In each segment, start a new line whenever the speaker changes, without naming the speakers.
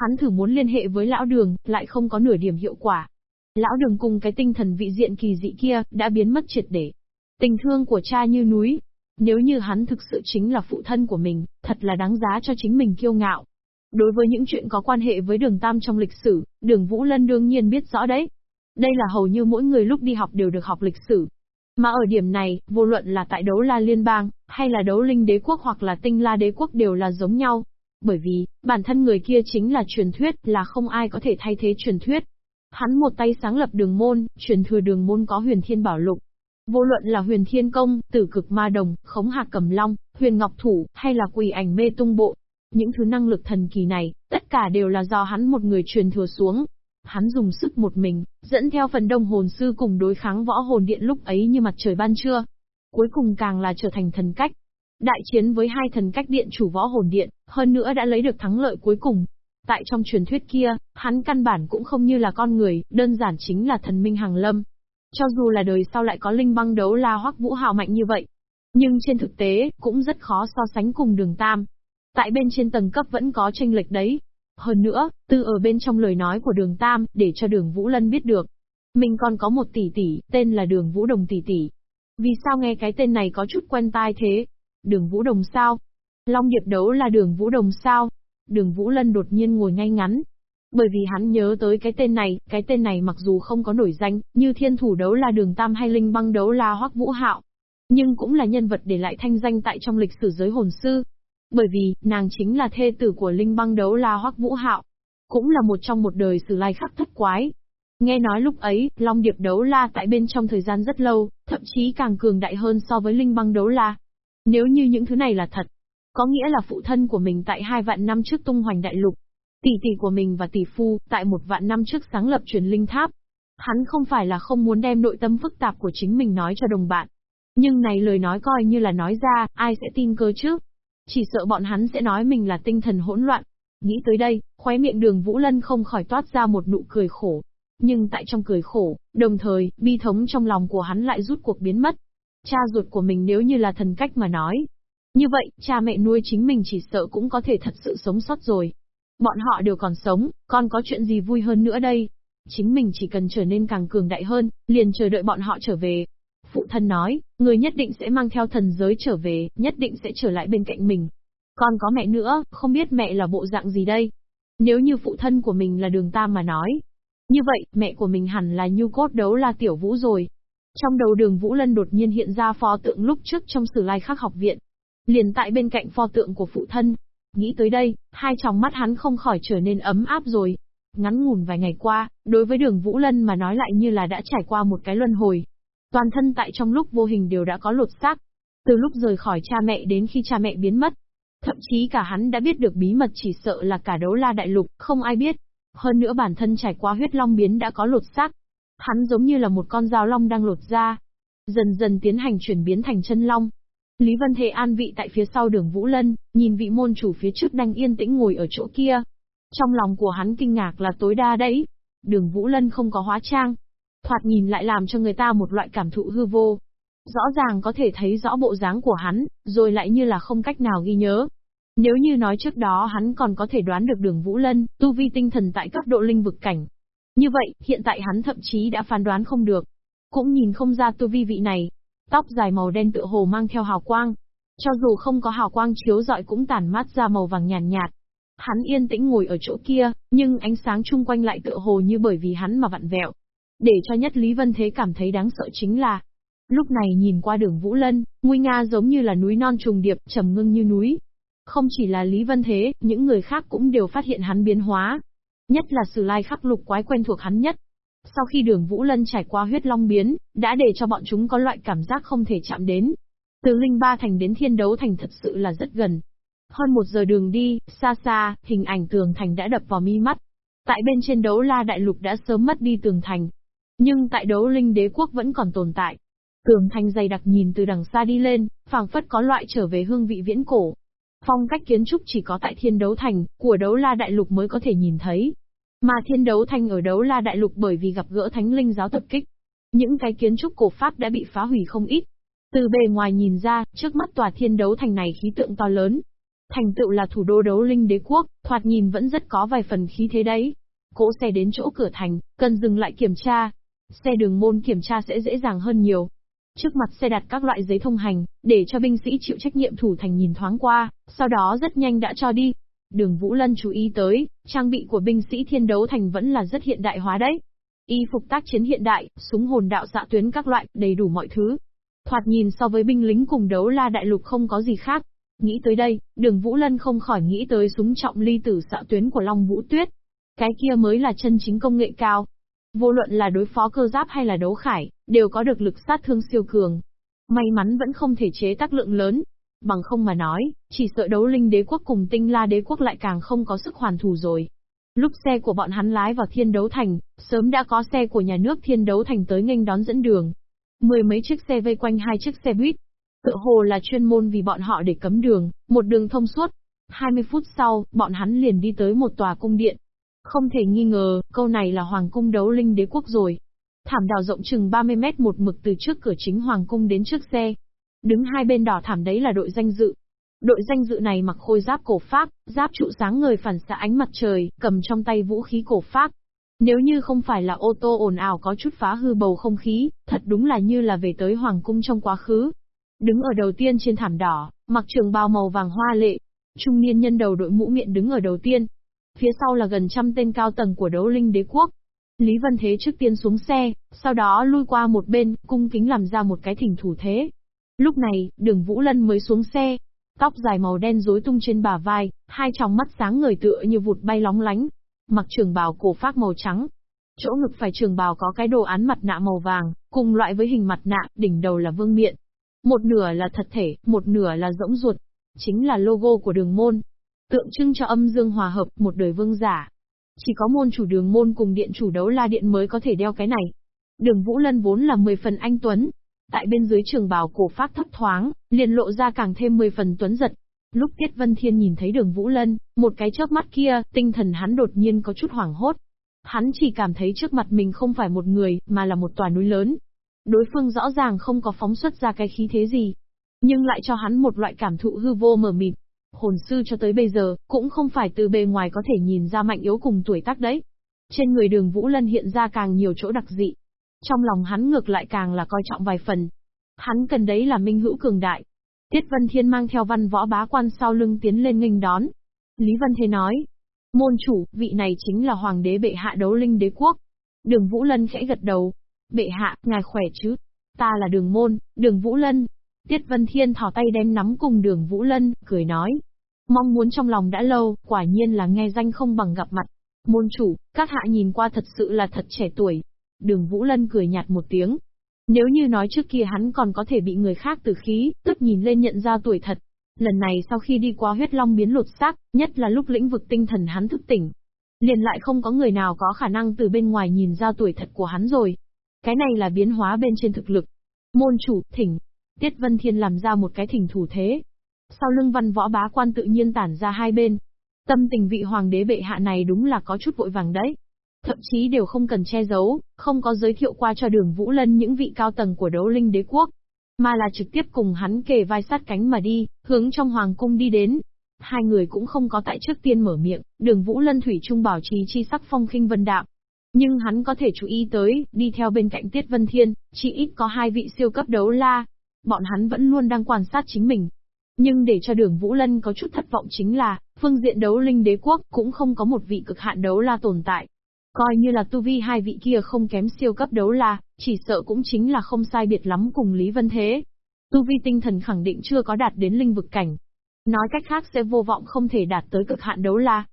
Hắn thử muốn liên hệ với lão đường, lại không có nửa điểm hiệu quả. Lão đường cùng cái tinh thần vị diện kỳ dị kia, đã biến mất triệt để. Tình thương của cha như núi. Nếu như hắn thực sự chính là phụ thân của mình, thật là đáng giá cho chính mình kiêu ngạo. Đối với những chuyện có quan hệ với đường Tam trong lịch sử, đường Vũ Lân đương nhiên biết rõ đấy. Đây là hầu như mỗi người lúc đi học đều được học lịch sử. Mà ở điểm này, vô luận là tại đấu la liên bang, hay là đấu linh đế quốc hoặc là tinh la đế quốc đều là giống nhau. Bởi vì, bản thân người kia chính là truyền thuyết là không ai có thể thay thế truyền thuyết. Hắn một tay sáng lập đường môn, truyền thừa đường môn có huyền thiên bảo lục. Vô luận là huyền thiên công, tử cực ma đồng, khống hạc cầm long, huyền ngọc thủ, hay là quỷ ảnh mê tung bộ. Những thứ năng lực thần kỳ này, tất cả đều là do hắn một người truyền thừa xuống. Hắn dùng sức một mình, dẫn theo phần đông hồn sư cùng đối kháng võ hồn điện lúc ấy như mặt trời ban trưa. Cuối cùng càng là trở thành thần cách, Đại chiến với hai thần cách điện chủ võ hồn điện, hơn nữa đã lấy được thắng lợi cuối cùng. Tại trong truyền thuyết kia, hắn căn bản cũng không như là con người, đơn giản chính là thần minh hàng lâm. Cho dù là đời sau lại có linh băng đấu la hoắc vũ hào mạnh như vậy. Nhưng trên thực tế, cũng rất khó so sánh cùng đường tam. Tại bên trên tầng cấp vẫn có tranh lệch đấy. Hơn nữa, từ ở bên trong lời nói của đường tam, để cho đường Vũ Lân biết được. Mình còn có một tỷ tỷ, tên là đường Vũ Đồng tỷ tỷ. Vì sao nghe cái tên này có chút quen tai thế? Đường Vũ Đồng sao? Long Điệp đấu là đường Vũ Đồng sao? Đường Vũ Lân đột nhiên ngồi ngay ngắn. Bởi vì hắn nhớ tới cái tên này, cái tên này mặc dù không có nổi danh, như thiên thủ đấu là đường Tam hay linh băng đấu là Hoắc Vũ Hạo. Nhưng cũng là nhân vật để lại thanh danh tại trong lịch sử giới hồn sư. Bởi vì, nàng chính là thê tử của linh băng đấu la Hoắc Vũ Hạo. Cũng là một trong một đời sử lai khắc thất quái, Nghe nói lúc ấy, Long Điệp đấu la tại bên trong thời gian rất lâu, thậm chí càng cường đại hơn so với Linh băng đấu la. Nếu như những thứ này là thật, có nghĩa là phụ thân của mình tại hai vạn năm trước tung hoành đại lục, tỷ tỷ của mình và tỷ phu tại một vạn năm trước sáng lập truyền linh tháp. Hắn không phải là không muốn đem nội tâm phức tạp của chính mình nói cho đồng bạn. Nhưng này lời nói coi như là nói ra, ai sẽ tin cơ chứ? Chỉ sợ bọn hắn sẽ nói mình là tinh thần hỗn loạn. Nghĩ tới đây, khóe miệng đường Vũ Lân không khỏi toát ra một nụ cười khổ. Nhưng tại trong cười khổ, đồng thời, bi thống trong lòng của hắn lại rút cuộc biến mất. Cha ruột của mình nếu như là thần cách mà nói. Như vậy, cha mẹ nuôi chính mình chỉ sợ cũng có thể thật sự sống sót rồi. Bọn họ đều còn sống, còn có chuyện gì vui hơn nữa đây? Chính mình chỉ cần trở nên càng cường đại hơn, liền chờ đợi bọn họ trở về. Phụ thân nói, người nhất định sẽ mang theo thần giới trở về, nhất định sẽ trở lại bên cạnh mình. Con có mẹ nữa, không biết mẹ là bộ dạng gì đây? Nếu như phụ thân của mình là đường tam mà nói. Như vậy, mẹ của mình hẳn là nhu cốt đấu là tiểu vũ rồi. Trong đầu đường Vũ Lân đột nhiên hiện ra pho tượng lúc trước trong sử lai khắc học viện. Liền tại bên cạnh pho tượng của phụ thân. Nghĩ tới đây, hai tròng mắt hắn không khỏi trở nên ấm áp rồi. Ngắn ngủn vài ngày qua, đối với đường Vũ Lân mà nói lại như là đã trải qua một cái luân hồi. Toàn thân tại trong lúc vô hình đều đã có lột xác. Từ lúc rời khỏi cha mẹ đến khi cha mẹ biến mất. Thậm chí cả hắn đã biết được bí mật chỉ sợ là cả đấu la đại lục, không ai biết. Hơn nữa bản thân trải qua huyết long biến đã có lột xác, Hắn giống như là một con dao long đang lột ra. Dần dần tiến hành chuyển biến thành chân long. Lý Vân Thế an vị tại phía sau đường Vũ Lân, nhìn vị môn chủ phía trước đang yên tĩnh ngồi ở chỗ kia. Trong lòng của hắn kinh ngạc là tối đa đấy. Đường Vũ Lân không có hóa trang. Thoạt nhìn lại làm cho người ta một loại cảm thụ hư vô. Rõ ràng có thể thấy rõ bộ dáng của hắn, rồi lại như là không cách nào ghi nhớ. Nếu như nói trước đó hắn còn có thể đoán được đường Vũ Lân, tu vi tinh thần tại cấp độ linh vực cảnh, như vậy, hiện tại hắn thậm chí đã phán đoán không được. Cũng nhìn không ra tu vi vị này. Tóc dài màu đen tựa hồ mang theo hào quang. Cho dù không có hào quang chiếu rọi cũng tản mát ra màu vàng nhàn nhạt, nhạt. Hắn yên tĩnh ngồi ở chỗ kia, nhưng ánh sáng chung quanh lại tựa hồ như bởi vì hắn mà vặn vẹo. Để cho nhất Lý Vân Thế cảm thấy đáng sợ chính là, lúc này nhìn qua đường Vũ Lân, nguy nga giống như là núi non trùng điệp, trầm ngưng như núi. Không chỉ là Lý Vân Thế, những người khác cũng đều phát hiện hắn biến hóa, Nhất là sử lai khắc lục quái quen thuộc hắn nhất. Sau khi đường Vũ Lân trải qua huyết long biến, đã để cho bọn chúng có loại cảm giác không thể chạm đến. Từ Linh Ba Thành đến Thiên Đấu Thành thật sự là rất gần. Hơn một giờ đường đi, xa xa, hình ảnh tường thành đã đập vào mi mắt. Tại bên trên đấu la đại lục đã sớm mất đi tường thành. Nhưng tại đấu linh đế quốc vẫn còn tồn tại. Tường thành dày đặc nhìn từ đằng xa đi lên, phảng phất có loại trở về hương vị viễn cổ. Phong cách kiến trúc chỉ có tại thiên đấu thành, của đấu la đại lục mới có thể nhìn thấy. Mà thiên đấu thanh ở đấu la đại lục bởi vì gặp gỡ thánh linh giáo tập kích. Những cái kiến trúc cổ pháp đã bị phá hủy không ít. Từ bề ngoài nhìn ra, trước mắt tòa thiên đấu thành này khí tượng to lớn. Thành tựu là thủ đô đấu linh đế quốc, thoạt nhìn vẫn rất có vài phần khí thế đấy. Cỗ xe đến chỗ cửa thành, cần dừng lại kiểm tra. Xe đường môn kiểm tra sẽ dễ dàng hơn nhiều. Trước mặt xe đặt các loại giấy thông hành, để cho binh sĩ chịu trách nhiệm thủ thành nhìn thoáng qua, sau đó rất nhanh đã cho đi. Đường Vũ Lân chú ý tới, trang bị của binh sĩ thiên đấu thành vẫn là rất hiện đại hóa đấy. Y phục tác chiến hiện đại, súng hồn đạo xạ tuyến các loại, đầy đủ mọi thứ. Thoạt nhìn so với binh lính cùng đấu la đại lục không có gì khác. Nghĩ tới đây, đường Vũ Lân không khỏi nghĩ tới súng trọng ly tử xạ tuyến của Long Vũ Tuyết. Cái kia mới là chân chính công nghệ cao. Vô luận là đối phó cơ giáp hay là đấu khải, đều có được lực sát thương siêu cường. May mắn vẫn không thể chế tác lượng lớn. Bằng không mà nói, chỉ sợ đấu linh đế quốc cùng tinh la đế quốc lại càng không có sức hoàn thủ rồi. Lúc xe của bọn hắn lái vào thiên đấu thành, sớm đã có xe của nhà nước thiên đấu thành tới nghênh đón dẫn đường. Mười mấy chiếc xe vây quanh hai chiếc xe buýt. Tự hồ là chuyên môn vì bọn họ để cấm đường, một đường thông suốt. 20 phút sau, bọn hắn liền đi tới một tòa cung điện. Không thể nghi ngờ, câu này là Hoàng cung đấu linh đế quốc rồi. Thảm đào rộng chừng 30 mét một mực từ trước cửa chính Hoàng cung đến trước xe. Đứng hai bên đỏ thảm đấy là đội danh dự. Đội danh dự này mặc khôi giáp cổ phác, giáp trụ sáng người phản xạ ánh mặt trời, cầm trong tay vũ khí cổ phác. Nếu như không phải là ô tô ồn ào có chút phá hư bầu không khí, thật đúng là như là về tới hoàng cung trong quá khứ. Đứng ở đầu tiên trên thảm đỏ, mặc trường bào màu vàng hoa lệ. Trung niên nhân đầu đội mũ miệng đứng ở đầu tiên. Phía sau là gần trăm tên cao tầng của đấu linh đế quốc. Lý Vân Thế trước tiên xuống xe, sau đó lui qua một bên, cung kính làm ra một cái thỉnh thủ thế. Lúc này, đường Vũ Lân mới xuống xe, Tóc dài màu đen rối tung trên bả vai, hai tròng mắt sáng ngời tựa như vụt bay lóng lánh. Mặc trường bào cổ phát màu trắng. Chỗ ngực phải trường bào có cái đồ án mặt nạ màu vàng, cùng loại với hình mặt nạ, đỉnh đầu là vương miện. Một nửa là thật thể, một nửa là rỗng ruột. Chính là logo của đường môn. Tượng trưng cho âm dương hòa hợp, một đời vương giả. Chỉ có môn chủ đường môn cùng điện chủ đấu la điện mới có thể đeo cái này. Đường Vũ Lân vốn là 10 phần anh Tuấn, Tại bên dưới trường bào cổ phát thấp thoáng, liền lộ ra càng thêm 10 phần tuấn giật. Lúc Tiết Vân Thiên nhìn thấy đường Vũ Lân, một cái chớp mắt kia, tinh thần hắn đột nhiên có chút hoảng hốt. Hắn chỉ cảm thấy trước mặt mình không phải một người, mà là một tòa núi lớn. Đối phương rõ ràng không có phóng xuất ra cái khí thế gì, nhưng lại cho hắn một loại cảm thụ hư vô mờ mịt. Hồn sư cho tới bây giờ, cũng không phải từ bề ngoài có thể nhìn ra mạnh yếu cùng tuổi tác đấy. Trên người đường Vũ Lân hiện ra càng nhiều chỗ đặc dị, trong lòng hắn ngược lại càng là coi trọng vài phần. Hắn cần đấy là minh hữu cường đại. Tiết Vân Thiên mang theo văn võ bá quan sau lưng tiến lên nghênh đón. Lý Vân Thế nói. Môn chủ, vị này chính là hoàng đế bệ hạ đấu linh đế quốc. Đường Vũ Lân khẽ gật đầu. Bệ hạ, ngài khỏe chứ? Ta là đường môn, đường Vũ Lân. Tiết Vân Thiên thỏ tay đem nắm cùng đường Vũ Lân, cười nói. Mong muốn trong lòng đã lâu, quả nhiên là nghe danh không bằng gặp mặt. Môn chủ, các hạ nhìn qua thật sự là thật trẻ tuổi, Đường Vũ Lân cười nhạt một tiếng. Nếu như nói trước kia hắn còn có thể bị người khác từ khí, tức nhìn lên nhận ra tuổi thật. Lần này sau khi đi qua huyết long biến lột xác, nhất là lúc lĩnh vực tinh thần hắn thức tỉnh. Liền lại không có người nào có khả năng từ bên ngoài nhìn ra tuổi thật của hắn rồi. Cái này là biến hóa bên trên thực lực. Môn chủ, thỉnh. Tiết Vân Thiên làm ra một cái thỉnh thủ thế. Sau lưng văn võ bá quan tự nhiên tản ra hai bên. Tâm tình vị hoàng đế bệ hạ này đúng là có chút vội vàng đấy. Thậm chí đều không cần che giấu, không có giới thiệu qua cho đường Vũ Lân những vị cao tầng của đấu linh đế quốc, mà là trực tiếp cùng hắn kề vai sát cánh mà đi, hướng trong hoàng cung đi đến. Hai người cũng không có tại trước tiên mở miệng, đường Vũ Lân Thủy Trung bảo trì chi sắc phong khinh vân đạm. Nhưng hắn có thể chú ý tới, đi theo bên cạnh Tiết Vân Thiên, chỉ ít có hai vị siêu cấp đấu la. Bọn hắn vẫn luôn đang quan sát chính mình. Nhưng để cho đường Vũ Lân có chút thất vọng chính là, phương diện đấu linh đế quốc cũng không có một vị cực hạn đấu la tồn tại. Coi như là tu vi hai vị kia không kém siêu cấp đấu la, chỉ sợ cũng chính là không sai biệt lắm cùng Lý Vân Thế. Tu vi tinh thần khẳng định chưa có đạt đến linh vực cảnh. Nói cách khác sẽ vô vọng không thể đạt tới cực hạn đấu la.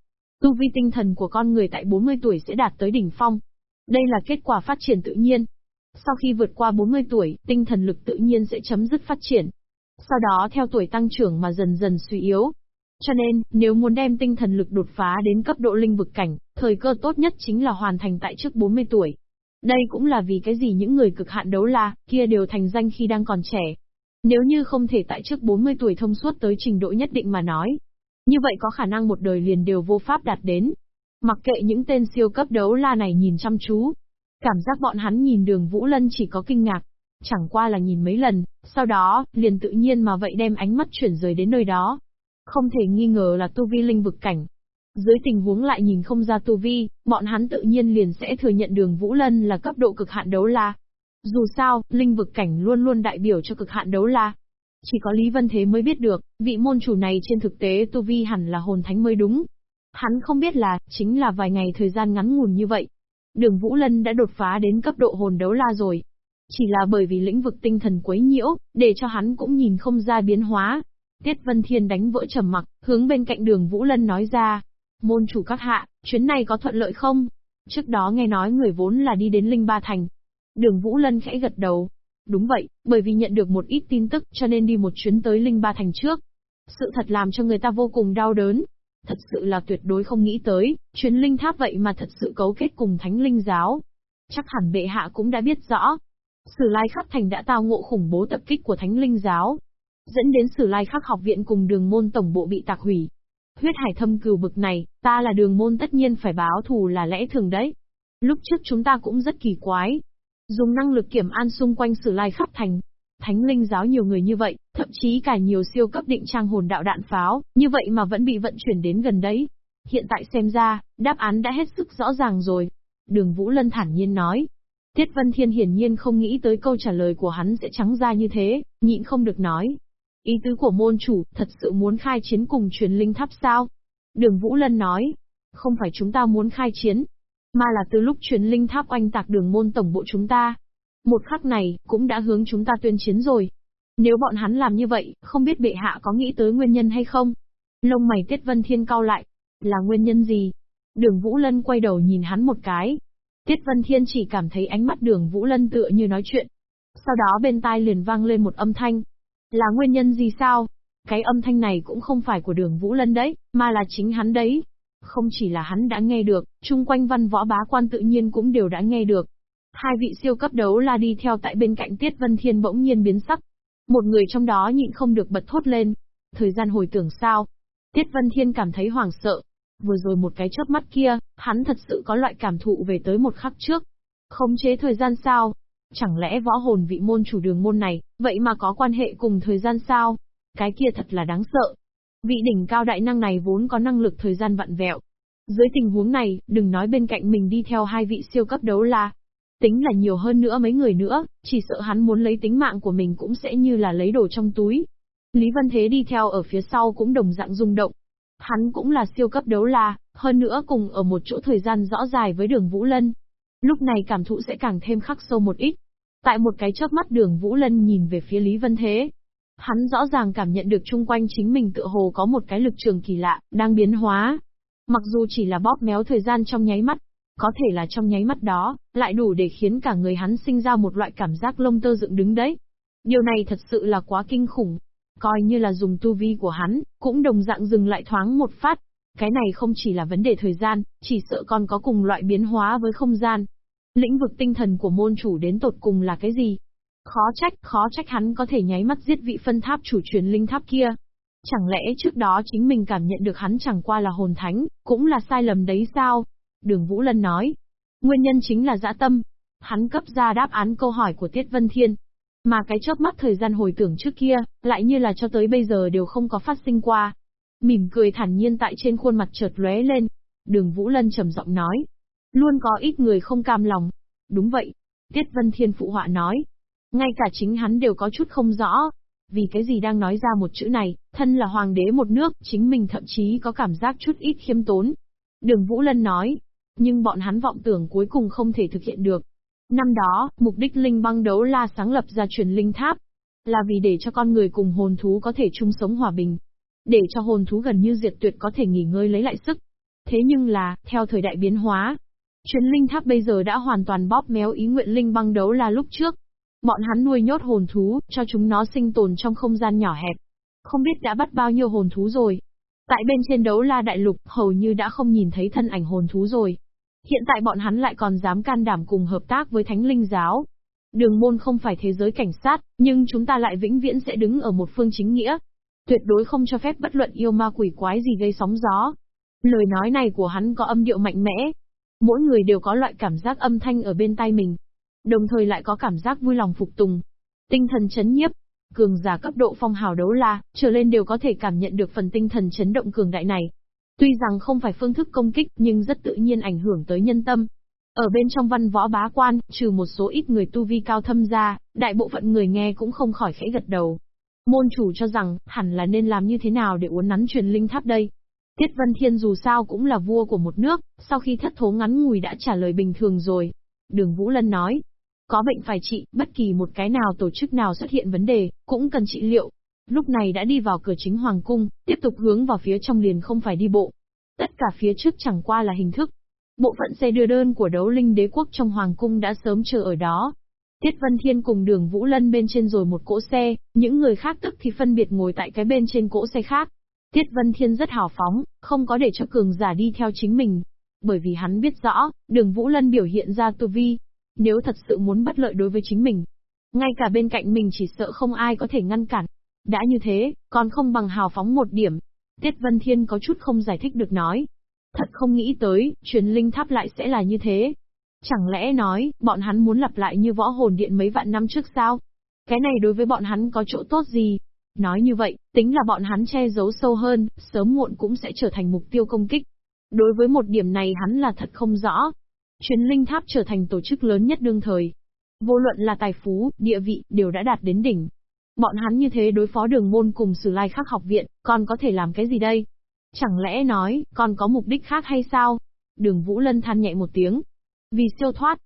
Tu vi tinh thần của con người tại 40 tuổi sẽ đạt tới đỉnh phong. Đây là kết quả phát triển tự nhiên. Sau khi vượt qua 40 tuổi, tinh thần lực tự nhiên sẽ chấm dứt phát triển. Sau đó theo tuổi tăng trưởng mà dần dần suy yếu, cho nên, nếu muốn đem tinh thần lực đột phá đến cấp độ linh vực cảnh, thời cơ tốt nhất chính là hoàn thành tại trước 40 tuổi. Đây cũng là vì cái gì những người cực hạn đấu la, kia đều thành danh khi đang còn trẻ. Nếu như không thể tại trước 40 tuổi thông suốt tới trình độ nhất định mà nói. Như vậy có khả năng một đời liền đều vô pháp đạt đến. Mặc kệ những tên siêu cấp đấu la này nhìn chăm chú. Cảm giác bọn hắn nhìn đường Vũ Lân chỉ có kinh ngạc. Chẳng qua là nhìn mấy lần, sau đó, liền tự nhiên mà vậy đem ánh mắt chuyển rời đến nơi đó. Không thể nghi ngờ là tu vi linh vực cảnh. Dưới tình huống lại nhìn không ra tu vi, bọn hắn tự nhiên liền sẽ thừa nhận đường Vũ Lân là cấp độ cực hạn đấu la. Dù sao, linh vực cảnh luôn luôn đại biểu cho cực hạn đấu la. Chỉ có Lý Vân Thế mới biết được, vị môn chủ này trên thực tế tu vi hẳn là hồn thánh mới đúng. Hắn không biết là, chính là vài ngày thời gian ngắn ngủn như vậy. Đường Vũ Lân đã đột phá đến cấp độ hồn đấu la rồi. Chỉ là bởi vì lĩnh vực tinh thần quấy nhiễu, để cho hắn cũng nhìn không ra biến hóa. Tiết Vân Thiên đánh vỡ trầm mặc, hướng bên cạnh đường Vũ Lân nói ra. Môn chủ các hạ, chuyến này có thuận lợi không? Trước đó nghe nói người vốn là đi đến Linh Ba Thành. Đường Vũ Lân khẽ gật đầu. Đúng vậy, bởi vì nhận được một ít tin tức cho nên đi một chuyến tới Linh Ba Thành trước. Sự thật làm cho người ta vô cùng đau đớn. Thật sự là tuyệt đối không nghĩ tới, chuyến linh tháp vậy mà thật sự cấu kết cùng thánh linh giáo. Chắc hẳn bệ hạ cũng đã biết rõ, Sử Lai Khắc Thành đã tao ngộ khủng bố tập kích của Thánh Linh Giáo, dẫn đến Sử Lai Khắc học viện cùng đường môn tổng bộ bị tạc hủy. Huyết hải thâm cừu bực này, ta là đường môn tất nhiên phải báo thù là lẽ thường đấy. Lúc trước chúng ta cũng rất kỳ quái. Dùng năng lực kiểm an xung quanh Sử Lai khắp Thành. Thánh Linh Giáo nhiều người như vậy, thậm chí cả nhiều siêu cấp định trang hồn đạo đạn pháo, như vậy mà vẫn bị vận chuyển đến gần đấy. Hiện tại xem ra, đáp án đã hết sức rõ ràng rồi. Đường Vũ Lân thản nhiên nói, Tiết Vân Thiên hiển nhiên không nghĩ tới câu trả lời của hắn sẽ trắng ra như thế, nhịn không được nói. Ý tứ của môn chủ, thật sự muốn khai chiến cùng truyền linh tháp sao? Đường Vũ Lân nói, không phải chúng ta muốn khai chiến, mà là từ lúc truyền linh tháp oanh tạc đường môn tổng bộ chúng ta. Một khắc này, cũng đã hướng chúng ta tuyên chiến rồi. Nếu bọn hắn làm như vậy, không biết bệ hạ có nghĩ tới nguyên nhân hay không? Lông mày Tiết Vân Thiên cao lại. Là nguyên nhân gì? Đường Vũ Lân quay đầu nhìn hắn một cái, Tiết Vân Thiên chỉ cảm thấy ánh mắt đường Vũ Lân tựa như nói chuyện. Sau đó bên tai liền vang lên một âm thanh. Là nguyên nhân gì sao? Cái âm thanh này cũng không phải của đường Vũ Lân đấy, mà là chính hắn đấy. Không chỉ là hắn đã nghe được, chung quanh văn võ bá quan tự nhiên cũng đều đã nghe được. Hai vị siêu cấp đấu la đi theo tại bên cạnh Tiết Vân Thiên bỗng nhiên biến sắc. Một người trong đó nhịn không được bật thốt lên. Thời gian hồi tưởng sao? Tiết Vân Thiên cảm thấy hoảng sợ, Vừa rồi một cái chớp mắt kia, hắn thật sự có loại cảm thụ về tới một khắc trước. Khống chế thời gian sao? Chẳng lẽ võ hồn vị môn chủ đường môn này, vậy mà có quan hệ cùng thời gian sao? Cái kia thật là đáng sợ. Vị đỉnh cao đại năng này vốn có năng lực thời gian vặn vẹo. Dưới tình huống này, đừng nói bên cạnh mình đi theo hai vị siêu cấp đấu la. Tính là nhiều hơn nữa mấy người nữa, chỉ sợ hắn muốn lấy tính mạng của mình cũng sẽ như là lấy đồ trong túi. Lý Văn Thế đi theo ở phía sau cũng đồng dạng rung động, Hắn cũng là siêu cấp đấu la, hơn nữa cùng ở một chỗ thời gian rõ dài với đường Vũ Lân. Lúc này cảm thụ sẽ càng thêm khắc sâu một ít. Tại một cái chớp mắt đường Vũ Lân nhìn về phía Lý Vân Thế. Hắn rõ ràng cảm nhận được chung quanh chính mình tựa hồ có một cái lực trường kỳ lạ, đang biến hóa. Mặc dù chỉ là bóp méo thời gian trong nháy mắt, có thể là trong nháy mắt đó, lại đủ để khiến cả người hắn sinh ra một loại cảm giác lông tơ dựng đứng đấy. Điều này thật sự là quá kinh khủng. Coi như là dùng tu vi của hắn, cũng đồng dạng dừng lại thoáng một phát. Cái này không chỉ là vấn đề thời gian, chỉ sợ còn có cùng loại biến hóa với không gian. Lĩnh vực tinh thần của môn chủ đến tột cùng là cái gì? Khó trách, khó trách hắn có thể nháy mắt giết vị phân tháp chủ truyền linh tháp kia. Chẳng lẽ trước đó chính mình cảm nhận được hắn chẳng qua là hồn thánh, cũng là sai lầm đấy sao? Đường Vũ Lân nói. Nguyên nhân chính là dã tâm. Hắn cấp ra đáp án câu hỏi của Tiết Vân Thiên, mà cái chớp mắt thời gian hồi tưởng trước kia, lại như là cho tới bây giờ đều không có phát sinh qua. Mỉm cười thản nhiên tại trên khuôn mặt chợt lóe lên. Đường Vũ Lân trầm giọng nói. Luôn có ít người không cam lòng. Đúng vậy. Tiết Vân Thiên phụ họa nói. Ngay cả chính hắn đều có chút không rõ. Vì cái gì đang nói ra một chữ này, thân là hoàng đế một nước, chính mình thậm chí có cảm giác chút ít khiêm tốn. Đường Vũ Lân nói. Nhưng bọn hắn vọng tưởng cuối cùng không thể thực hiện được, Năm đó, mục đích Linh băng đấu la sáng lập ra truyền linh tháp, là vì để cho con người cùng hồn thú có thể chung sống hòa bình. Để cho hồn thú gần như diệt tuyệt có thể nghỉ ngơi lấy lại sức. Thế nhưng là, theo thời đại biến hóa, chuyến linh tháp bây giờ đã hoàn toàn bóp méo ý nguyện Linh băng đấu là lúc trước. Bọn hắn nuôi nhốt hồn thú, cho chúng nó sinh tồn trong không gian nhỏ hẹp. Không biết đã bắt bao nhiêu hồn thú rồi. Tại bên trên đấu la đại lục, hầu như đã không nhìn thấy thân ảnh hồn thú rồi. Hiện tại bọn hắn lại còn dám can đảm cùng hợp tác với Thánh Linh Giáo. Đường môn không phải thế giới cảnh sát, nhưng chúng ta lại vĩnh viễn sẽ đứng ở một phương chính nghĩa. Tuyệt đối không cho phép bất luận yêu ma quỷ quái gì gây sóng gió. Lời nói này của hắn có âm điệu mạnh mẽ. Mỗi người đều có loại cảm giác âm thanh ở bên tai mình. Đồng thời lại có cảm giác vui lòng phục tùng. Tinh thần chấn nhiếp. Cường giả cấp độ phong hào đấu la, trở lên đều có thể cảm nhận được phần tinh thần chấn động cường đại này. Tuy rằng không phải phương thức công kích nhưng rất tự nhiên ảnh hưởng tới nhân tâm. Ở bên trong văn võ bá quan, trừ một số ít người tu vi cao thâm ra, đại bộ phận người nghe cũng không khỏi khẽ gật đầu. Môn chủ cho rằng, hẳn là nên làm như thế nào để uốn nắn truyền linh tháp đây. Tiết Vân Thiên dù sao cũng là vua của một nước, sau khi thất thố ngắn ngủi đã trả lời bình thường rồi. Đường Vũ Lân nói, có bệnh phải trị, bất kỳ một cái nào tổ chức nào xuất hiện vấn đề, cũng cần trị liệu. Lúc này đã đi vào cửa chính Hoàng Cung, tiếp tục hướng vào phía trong liền không phải đi bộ. Tất cả phía trước chẳng qua là hình thức. Bộ phận xe đưa đơn của đấu linh đế quốc trong Hoàng Cung đã sớm chờ ở đó. Tiết Vân Thiên cùng đường Vũ Lân bên trên rồi một cỗ xe, những người khác tức thì phân biệt ngồi tại cái bên trên cỗ xe khác. Tiết Vân Thiên rất hào phóng, không có để cho cường giả đi theo chính mình. Bởi vì hắn biết rõ, đường Vũ Lân biểu hiện ra tu vi, nếu thật sự muốn bất lợi đối với chính mình, ngay cả bên cạnh mình chỉ sợ không ai có thể ngăn cản. Đã như thế, còn không bằng hào phóng một điểm. Tiết Vân Thiên có chút không giải thích được nói. Thật không nghĩ tới, truyền linh tháp lại sẽ là như thế. Chẳng lẽ nói, bọn hắn muốn lặp lại như võ hồn điện mấy vạn năm trước sao? Cái này đối với bọn hắn có chỗ tốt gì? Nói như vậy, tính là bọn hắn che giấu sâu hơn, sớm muộn cũng sẽ trở thành mục tiêu công kích. Đối với một điểm này hắn là thật không rõ, Truyền linh tháp trở thành tổ chức lớn nhất đương thời. Vô luận là tài phú, địa vị, đều đã đạt đến đỉnh. Bọn hắn như thế đối phó đường môn cùng sử lai khắc học viện, còn có thể làm cái gì đây? Chẳng lẽ nói, còn có mục đích khác hay sao? Đường Vũ Lân than nhẹ một tiếng. Vì siêu thoát.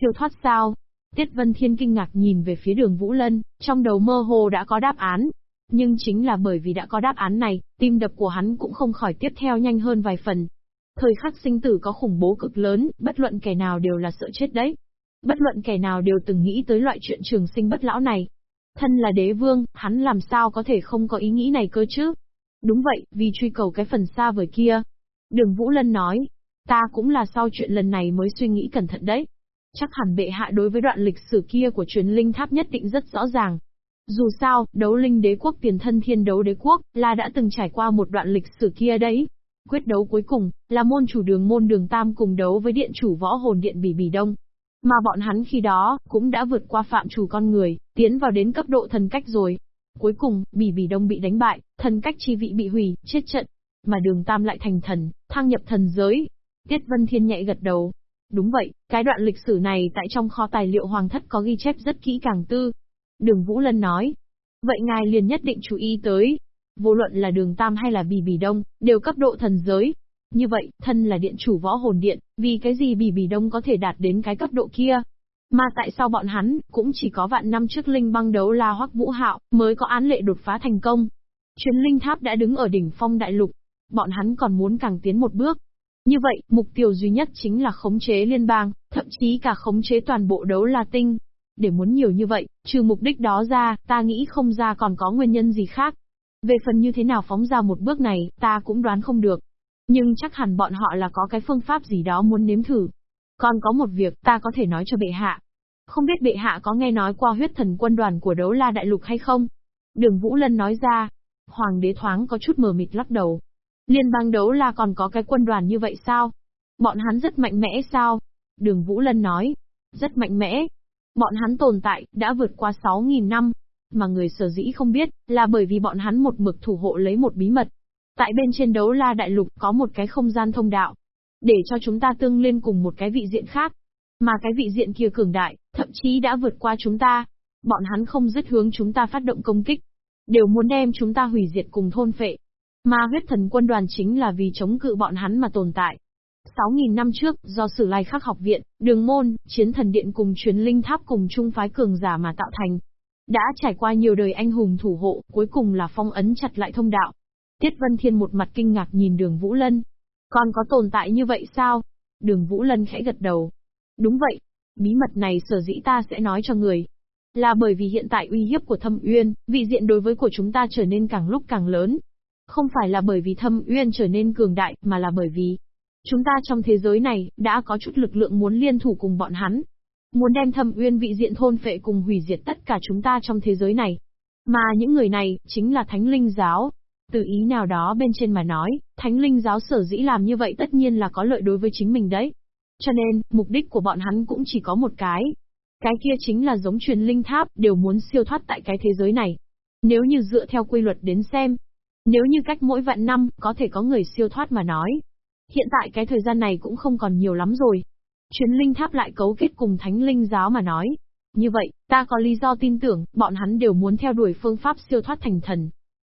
Siêu thoát sao? Tiết Vân Thiên kinh ngạc nhìn về phía đường Vũ Lân, trong đầu mơ hồ đã có đáp án. Nhưng chính là bởi vì đã có đáp án này, tim đập của hắn cũng không khỏi tiếp theo nhanh hơn vài phần. Thời khắc sinh tử có khủng bố cực lớn, bất luận kẻ nào đều là sợ chết đấy. Bất luận kẻ nào đều từng nghĩ tới loại chuyện trường sinh bất lão này. Thân là đế vương, hắn làm sao có thể không có ý nghĩ này cơ chứ? Đúng vậy, vì truy cầu cái phần xa vời kia. Đường Vũ Lân nói, ta cũng là sau chuyện lần này mới suy nghĩ cẩn thận đấy. Chắc hẳn bệ hạ đối với đoạn lịch sử kia của truyền linh tháp nhất định rất rõ ràng. Dù sao, đấu linh đế quốc tiền thân thiên đấu đế quốc, là đã từng trải qua một đoạn lịch sử kia đấy. Quyết đấu cuối cùng, là môn chủ đường môn đường Tam cùng đấu với điện chủ võ hồn điện Bỉ Bỉ Đông. Mà bọn hắn khi đó, cũng đã vượt qua phạm chủ con người, tiến vào đến cấp độ thần cách rồi. Cuối cùng, Bỉ Bỉ Đông bị đánh bại, thần cách chi vị bị hủy, chết trận. Mà đường Tam lại thành thần, thăng nhập thần giới. Tiết Vân Thiên nhạy gật đầu. Đúng vậy, cái đoạn lịch sử này tại trong kho tài liệu hoàng thất có ghi chép rất kỹ càng tư. Đường Vũ Lân nói. Vậy ngài liền nhất định chú ý tới, Vô luận là đường Tam hay là Bì Bì Đông, đều cấp độ thần giới. Như vậy, thân là điện chủ võ hồn điện, vì cái gì Bì Bì Đông có thể đạt đến cái cấp độ kia? Mà tại sao bọn hắn, cũng chỉ có vạn năm trước linh băng đấu la hoắc vũ hạo, mới có án lệ đột phá thành công. Chuyến linh tháp đã đứng ở đỉnh phong đại lục. Bọn hắn còn muốn càng tiến một bước. Như vậy, mục tiêu duy nhất chính là khống chế liên bang, thậm chí cả khống chế toàn bộ đấu la tinh. Để muốn nhiều như vậy, trừ mục đích đó ra, ta nghĩ không ra còn có nguyên nhân gì khác. Về phần như thế nào phóng ra một bước này, ta cũng đoán không được. Nhưng chắc hẳn bọn họ là có cái phương pháp gì đó muốn nếm thử. Còn có một việc ta có thể nói cho bệ hạ. Không biết bệ hạ có nghe nói qua huyết thần quân đoàn của đấu la đại lục hay không? Đường Vũ Lân nói ra. Hoàng đế thoáng có chút mờ mịt lắc đầu. Liên bang đấu la còn có cái quân đoàn như vậy sao? Bọn hắn rất mạnh mẽ sao? Đường Vũ Lân nói. Rất mạnh mẽ. Bọn hắn tồn tại, đã vượt qua 6.000 năm, mà người sở dĩ không biết, là bởi vì bọn hắn một mực thủ hộ lấy một bí mật. Tại bên trên đấu la đại lục có một cái không gian thông đạo. Để cho chúng ta tương liên cùng một cái vị diện khác. Mà cái vị diện kia cường đại, thậm chí đã vượt qua chúng ta. Bọn hắn không dứt hướng chúng ta phát động công kích. Đều muốn đem chúng ta hủy diệt cùng thôn phệ. Ma huyết thần quân đoàn chính là vì chống cự bọn hắn mà tồn tại. 6.000 năm trước, do Sử Lai Khắc học viện, Đường Môn, Chiến Thần Điện cùng Truyền Linh Tháp cùng chung phái cường giả mà tạo thành. Đã trải qua nhiều đời anh hùng thủ hộ, cuối cùng là phong ấn chặt lại thông đạo. Tiết Vân Thiên một mặt kinh ngạc nhìn đường Vũ Lân. Còn có tồn tại như vậy sao? Đường Vũ Lân khẽ gật đầu. Đúng vậy. Bí mật này sở dĩ ta sẽ nói cho người. Là bởi vì hiện tại uy hiếp của thâm uyên, vị diện đối với của chúng ta trở nên càng lúc càng lớn. Không phải là bởi vì thâm uyên trở nên cường đại, mà là bởi vì chúng ta trong thế giới này, đã có chút lực lượng muốn liên thủ cùng bọn hắn, Muốn đem thâm uyên vị diện thôn phệ cùng hủy diệt tất cả chúng ta trong thế giới này. Mà những người này, chính là thánh linh giáo. Từ ý nào đó bên trên mà nói, thánh linh giáo sở dĩ làm như vậy tất nhiên là có lợi đối với chính mình đấy. Cho nên, mục đích của bọn hắn cũng chỉ có một cái. Cái kia chính là giống truyền linh tháp, đều muốn siêu thoát tại cái thế giới này. Nếu như dựa theo quy luật đến xem, nếu như cách mỗi vạn năm có thể có người siêu thoát mà nói, hiện tại cái thời gian này cũng không còn nhiều lắm rồi. Chuyến linh tháp lại cấu kết cùng thánh linh giáo mà nói. Như vậy, ta có lý do tin tưởng, bọn hắn đều muốn theo đuổi phương pháp siêu thoát thành thần.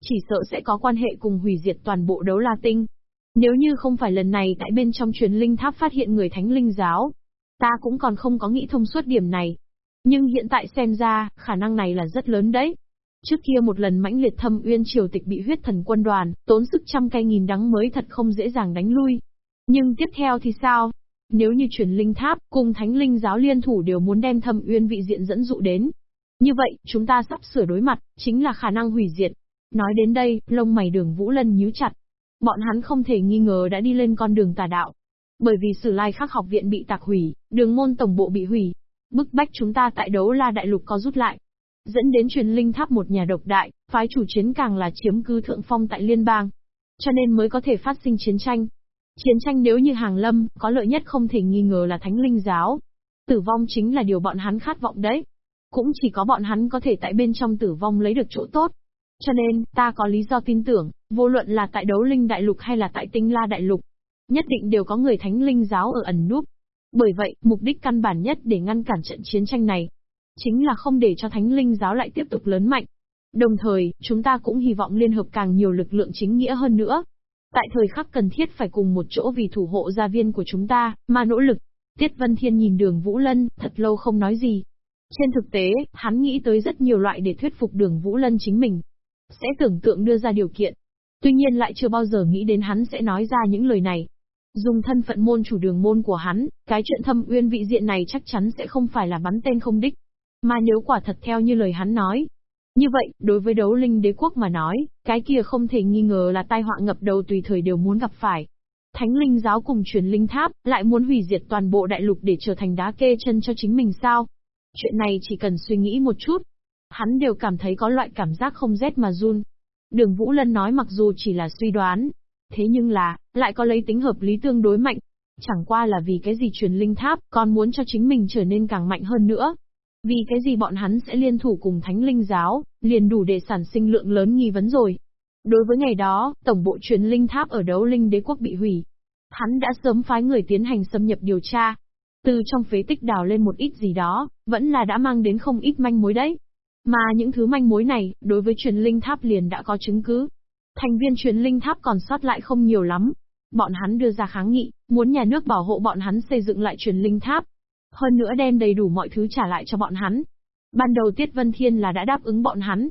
Chỉ sợ sẽ có quan hệ cùng hủy diệt toàn bộ đấu la tinh. Nếu như không phải lần này tại bên trong truyền linh tháp phát hiện người thánh linh giáo, ta cũng còn không có nghĩ thông suốt điểm này. Nhưng hiện tại xem ra, khả năng này là rất lớn đấy. Trước kia một lần mãnh liệt thâm uyên triều tịch bị huyết thần quân đoàn, tốn sức trăm cây nghìn đắng mới thật không dễ dàng đánh lui. Nhưng tiếp theo thì sao? Nếu như truyền linh tháp, cùng thánh linh giáo liên thủ đều muốn đem thâm uyên vị diện dẫn dụ đến. Như vậy, chúng ta sắp sửa đối mặt, chính là khả năng hủy diệt. Nói đến đây, lông mày đường Vũ Lân nhíu chặt. Bọn hắn không thể nghi ngờ đã đi lên con đường tà đạo. Bởi vì sử lai khắc học viện bị tạc hủy, đường môn tổng bộ bị hủy. Bức bách chúng ta tại đấu la đại lục có rút lại. Dẫn đến truyền linh tháp một nhà độc đại, phái chủ chiến càng là chiếm cư thượng phong tại liên bang. Cho nên mới có thể phát sinh chiến tranh. Chiến tranh nếu như hàng lâm, có lợi nhất không thể nghi ngờ là thánh linh giáo. Tử vong chính là điều bọn hắn khát vọng đấy. Cũng chỉ có bọn hắn có thể tại bên trong tử vong lấy được chỗ tốt. Cho nên, ta có lý do tin tưởng, vô luận là tại đấu linh đại lục hay là tại tinh la đại lục, nhất định đều có người thánh linh giáo ở ẩn núp. Bởi vậy, mục đích căn bản nhất để ngăn cản trận chiến tranh này, chính là không để cho thánh linh giáo lại tiếp tục lớn mạnh. Đồng thời, chúng ta cũng hy vọng liên hợp càng nhiều lực lượng chính nghĩa hơn nữa. Tại thời khắc cần thiết phải cùng một chỗ vì thủ hộ gia viên của chúng ta, mà nỗ lực. Tiết Vân Thiên nhìn đường Vũ Lân, thật lâu không nói gì. Trên thực tế, hắn nghĩ tới rất nhiều loại để thuyết phục đường Vũ Lân chính mình. Sẽ tưởng tượng đưa ra điều kiện. Tuy nhiên lại chưa bao giờ nghĩ đến hắn sẽ nói ra những lời này. Dùng thân phận môn chủ đường môn của hắn, cái chuyện thâm uyên vị diện này chắc chắn sẽ không phải là bắn tên không đích. Mà nếu quả thật theo như lời hắn nói, như vậy, đối với đấu linh đế quốc mà nói, cái kia không thể nghi ngờ là tai họa ngập đầu tùy thời đều muốn gặp phải. Thánh linh giáo cùng truyền linh tháp, lại muốn hủy diệt toàn bộ đại lục để trở thành đá kê chân cho chính mình sao? Chuyện này chỉ cần suy nghĩ một chút. Hắn đều cảm thấy có loại cảm giác không rét mà run. Đường Vũ Lân nói mặc dù chỉ là suy đoán, thế nhưng là, lại có lấy tính hợp lý tương đối mạnh. Chẳng qua là vì cái gì truyền linh tháp, còn muốn cho chính mình trở nên càng mạnh hơn nữa. Vì cái gì bọn hắn sẽ liên thủ cùng thánh linh giáo, liền đủ để sản sinh lượng lớn nghi vấn rồi. Đối với ngày đó, tổng bộ truyền linh tháp ở đấu linh đế quốc bị hủy. Hắn đã sớm phái người tiến hành xâm nhập điều tra. Từ trong phế tích đào lên một ít gì đó, vẫn là đã mang đến không ít manh mối đấy. Mà những thứ manh mối này, đối với truyền linh tháp liền đã có chứng cứ. Thành viên truyền linh tháp còn sót lại không nhiều lắm. Bọn hắn đưa ra kháng nghị, muốn nhà nước bảo hộ bọn hắn xây dựng lại truyền linh tháp. Hơn nữa đem đầy đủ mọi thứ trả lại cho bọn hắn. Ban đầu Tiết Vân Thiên là đã đáp ứng bọn hắn.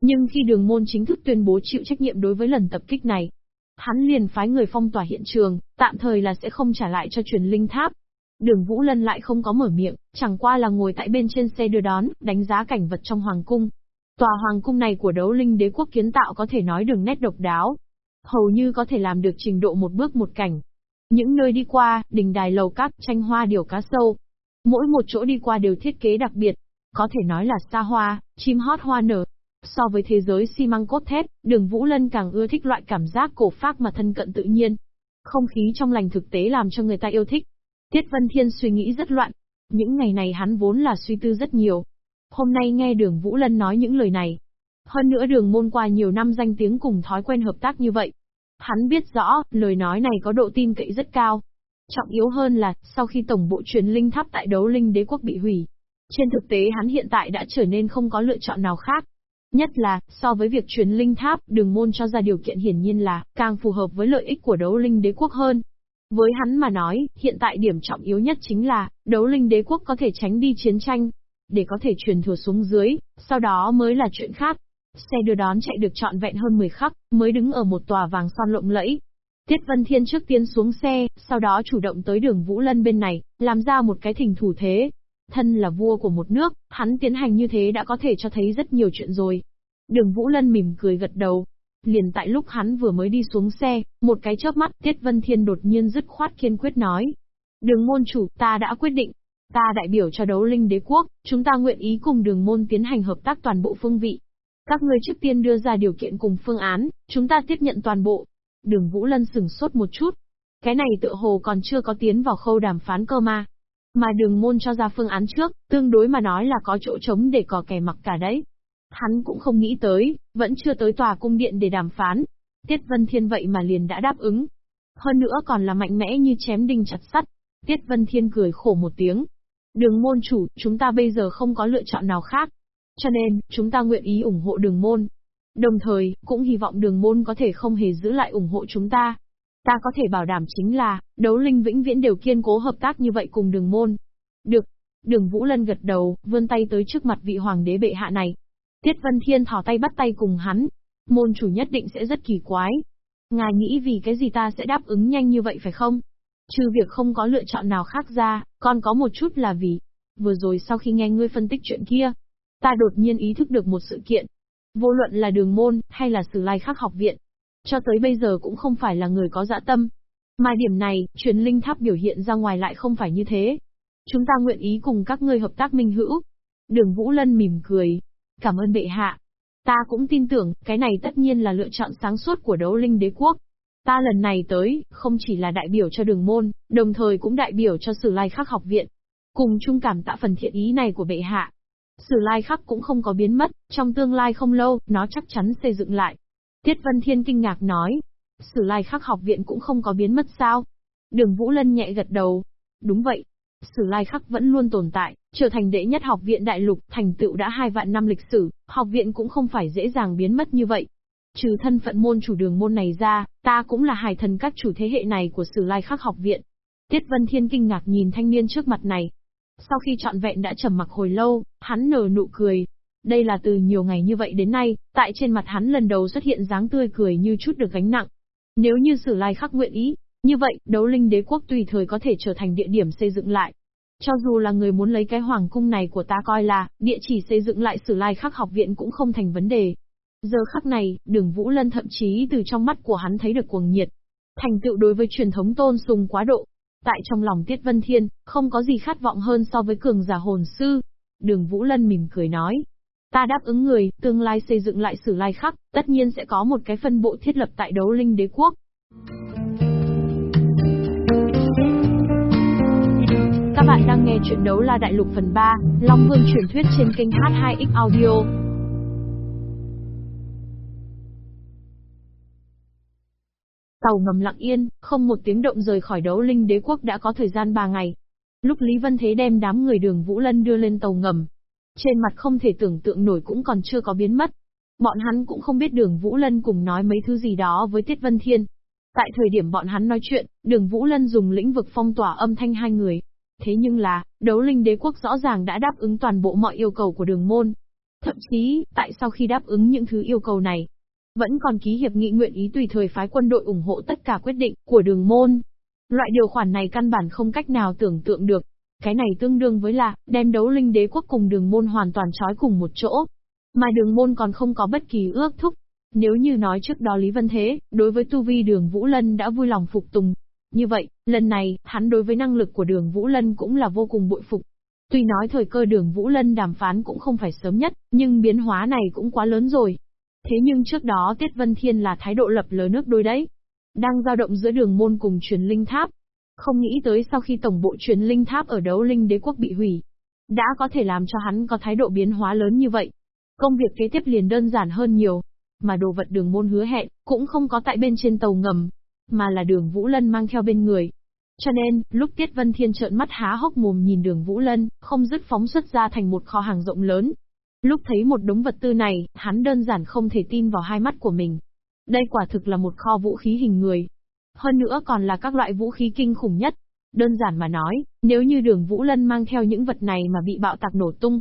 Nhưng khi đường môn chính thức tuyên bố chịu trách nhiệm đối với lần tập kích này, hắn liền phái người phong tỏa hiện trường, tạm thời là sẽ không trả lại cho truyền linh tháp. Đường Vũ Lân lại không có mở miệng, chẳng qua là ngồi tại bên trên xe đưa đón, đánh giá cảnh vật trong hoàng cung. Tòa hoàng cung này của đấu linh đế quốc kiến tạo có thể nói đường nét độc đáo. Hầu như có thể làm được trình độ một bước một cảnh. Những nơi đi qua, đình đài lầu cát, tranh hoa điều cá sâu, Mỗi một chỗ đi qua đều thiết kế đặc biệt, có thể nói là xa hoa, chim hót hoa nở. So với thế giới xi măng cốt thép, đường Vũ Lân càng ưa thích loại cảm giác cổ phác mà thân cận tự nhiên. Không khí trong lành thực tế làm cho người ta yêu thích. Tiết Vân Thiên suy nghĩ rất loạn. Những ngày này hắn vốn là suy tư rất nhiều. Hôm nay nghe đường Vũ Lân nói những lời này. Hơn nữa đường môn qua nhiều năm danh tiếng cùng thói quen hợp tác như vậy. Hắn biết rõ, lời nói này có độ tin cậy rất cao. Trọng yếu hơn là, sau khi tổng bộ truyền linh tháp tại đấu linh đế quốc bị hủy, trên thực tế hắn hiện tại đã trở nên không có lựa chọn nào khác. Nhất là, so với việc truyền linh tháp, đường môn cho ra điều kiện hiển nhiên là, càng phù hợp với lợi ích của đấu linh đế quốc hơn. Với hắn mà nói, hiện tại điểm trọng yếu nhất chính là, đấu linh đế quốc có thể tránh đi chiến tranh, để có thể truyền thừa xuống dưới, sau đó mới là chuyện khác. Xe đưa đón chạy được trọn vẹn hơn 10 khắc, mới đứng ở một tòa vàng son lộng lẫy, Tiết Vân Thiên trước tiên xuống xe, sau đó chủ động tới đường Vũ Lân bên này, làm ra một cái thỉnh thủ thế. Thân là vua của một nước, hắn tiến hành như thế đã có thể cho thấy rất nhiều chuyện rồi. Đường Vũ Lân mỉm cười gật đầu. Liền tại lúc hắn vừa mới đi xuống xe, một cái chớp mắt Tiết Vân Thiên đột nhiên dứt khoát kiên quyết nói. Đường môn chủ, ta đã quyết định. Ta đại biểu cho đấu linh đế quốc, chúng ta nguyện ý cùng đường môn tiến hành hợp tác toàn bộ phương vị. Các ngươi trước tiên đưa ra điều kiện cùng phương án, chúng ta tiếp nhận toàn bộ, Đường Vũ Lân sừng sốt một chút. Cái này tựa hồ còn chưa có tiến vào khâu đàm phán cơ mà. Mà đường môn cho ra phương án trước, tương đối mà nói là có chỗ trống để có kẻ mặc cả đấy. Hắn cũng không nghĩ tới, vẫn chưa tới tòa cung điện để đàm phán. Tiết Vân Thiên vậy mà liền đã đáp ứng. Hơn nữa còn là mạnh mẽ như chém đinh chặt sắt. Tiết Vân Thiên cười khổ một tiếng. Đường môn chủ, chúng ta bây giờ không có lựa chọn nào khác. Cho nên, chúng ta nguyện ý ủng hộ đường môn. Đồng thời, cũng hy vọng đường môn có thể không hề giữ lại ủng hộ chúng ta. Ta có thể bảo đảm chính là, đấu linh vĩnh viễn đều kiên cố hợp tác như vậy cùng đường môn. Được. Đường Vũ Lân gật đầu, vươn tay tới trước mặt vị hoàng đế bệ hạ này. Tiết Vân Thiên thỏ tay bắt tay cùng hắn. Môn chủ nhất định sẽ rất kỳ quái. Ngài nghĩ vì cái gì ta sẽ đáp ứng nhanh như vậy phải không? Trừ việc không có lựa chọn nào khác ra, còn có một chút là vì, vừa rồi sau khi nghe ngươi phân tích chuyện kia, ta đột nhiên ý thức được một sự kiện. Vô luận là đường môn, hay là sử lai khắc học viện. Cho tới bây giờ cũng không phải là người có dã tâm. Mà điểm này, truyền linh tháp biểu hiện ra ngoài lại không phải như thế. Chúng ta nguyện ý cùng các ngươi hợp tác minh hữu. Đường Vũ Lân mỉm cười. Cảm ơn bệ hạ. Ta cũng tin tưởng, cái này tất nhiên là lựa chọn sáng suốt của đấu linh đế quốc. Ta lần này tới, không chỉ là đại biểu cho đường môn, đồng thời cũng đại biểu cho sử lai khắc học viện. Cùng chung cảm tạ phần thiện ý này của bệ hạ. Sử lai khắc cũng không có biến mất, trong tương lai không lâu, nó chắc chắn xây dựng lại. Tiết Vân Thiên kinh ngạc nói. Sử lai khắc học viện cũng không có biến mất sao? Đường Vũ Lân nhẹ gật đầu. Đúng vậy. Sử lai khắc vẫn luôn tồn tại, trở thành đệ nhất học viện đại lục, thành tựu đã hai vạn năm lịch sử, học viện cũng không phải dễ dàng biến mất như vậy. Trừ thân phận môn chủ đường môn này ra, ta cũng là hài thần các chủ thế hệ này của Sử Lai Khắc học viện. Tiết Vân Thiên kinh ngạc nhìn thanh niên trước mặt này. Sau khi trọn vẹn đã trầm mặc hồi lâu, hắn nở nụ cười. Đây là từ nhiều ngày như vậy đến nay, tại trên mặt hắn lần đầu xuất hiện dáng tươi cười như chút được gánh nặng. Nếu như Sử Lai Khắc nguyện ý, như vậy, đấu linh đế quốc tùy thời có thể trở thành địa điểm xây dựng lại. Cho dù là người muốn lấy cái hoàng cung này của ta coi là, địa chỉ xây dựng lại Sử Lai Khắc học viện cũng không thành vấn đề. Giờ khắc này, đường Vũ Lân thậm chí từ trong mắt của hắn thấy được cuồng nhiệt. Thành tựu đối với truyền thống tôn sùng quá độ. Tại trong lòng Tiết Vân Thiên, không có gì khát vọng hơn so với cường giả hồn sư. Đường Vũ Lân mỉm cười nói. Ta đáp ứng người, tương lai xây dựng lại sử lai khắc, tất nhiên sẽ có một cái phân bộ thiết lập tại đấu linh đế quốc. Các bạn đang nghe chuyện đấu la đại lục phần 3, Long Vương truyền thuyết trên kênh H2X Audio. Tàu ngầm lặng yên, không một tiếng động rời khỏi đấu linh đế quốc đã có thời gian 3 ngày. Lúc Lý Vân Thế đem đám người đường Vũ Lân đưa lên tàu ngầm. Trên mặt không thể tưởng tượng nổi cũng còn chưa có biến mất. Bọn hắn cũng không biết đường Vũ Lân cùng nói mấy thứ gì đó với Tiết Vân Thiên. Tại thời điểm bọn hắn nói chuyện, đường Vũ Lân dùng lĩnh vực phong tỏa âm thanh hai người. Thế nhưng là, đấu linh đế quốc rõ ràng đã đáp ứng toàn bộ mọi yêu cầu của đường môn. Thậm chí, tại sau khi đáp ứng những thứ yêu cầu này, vẫn còn ký hiệp nghị nguyện ý tùy thời phái quân đội ủng hộ tất cả quyết định của đường môn. Loại điều khoản này căn bản không cách nào tưởng tượng được. Cái này tương đương với là, đem đấu linh đế quốc cùng đường môn hoàn toàn trói cùng một chỗ. Mà đường môn còn không có bất kỳ ước thúc. Nếu như nói trước đó Lý Vân Thế, đối với tu vi đường Vũ Lân đã vui lòng phục tùng. Như vậy, lần này, hắn đối với năng lực của đường Vũ Lân cũng là vô cùng bội phục. Tuy nói thời cơ đường Vũ Lân đàm phán cũng không phải sớm nhất, nhưng biến hóa này cũng quá lớn rồi. Thế nhưng trước đó Tiết Vân Thiên là thái độ lập lờ nước đôi đấy. Đang dao động giữa đường môn cùng truyền linh tháp. Không nghĩ tới sau khi tổng bộ truyền linh tháp ở đấu linh đế quốc bị hủy. Đã có thể làm cho hắn có thái độ biến hóa lớn như vậy. Công việc kế tiếp liền đơn giản hơn nhiều. Mà đồ vật đường môn hứa hẹn, cũng không có tại bên trên tàu ngầm. Mà là đường Vũ Lân mang theo bên người. Cho nên, lúc Tiết Vân Thiên trợn mắt há hốc mồm nhìn đường Vũ Lân, không dứt phóng xuất ra thành một kho hàng rộng lớn, Lúc thấy một đống vật tư này, hắn đơn giản không thể tin vào hai mắt của mình. Đây quả thực là một kho vũ khí hình người. Hơn nữa còn là các loại vũ khí kinh khủng nhất. Đơn giản mà nói, nếu như đường Vũ Lân mang theo những vật này mà bị bạo tạc nổ tung,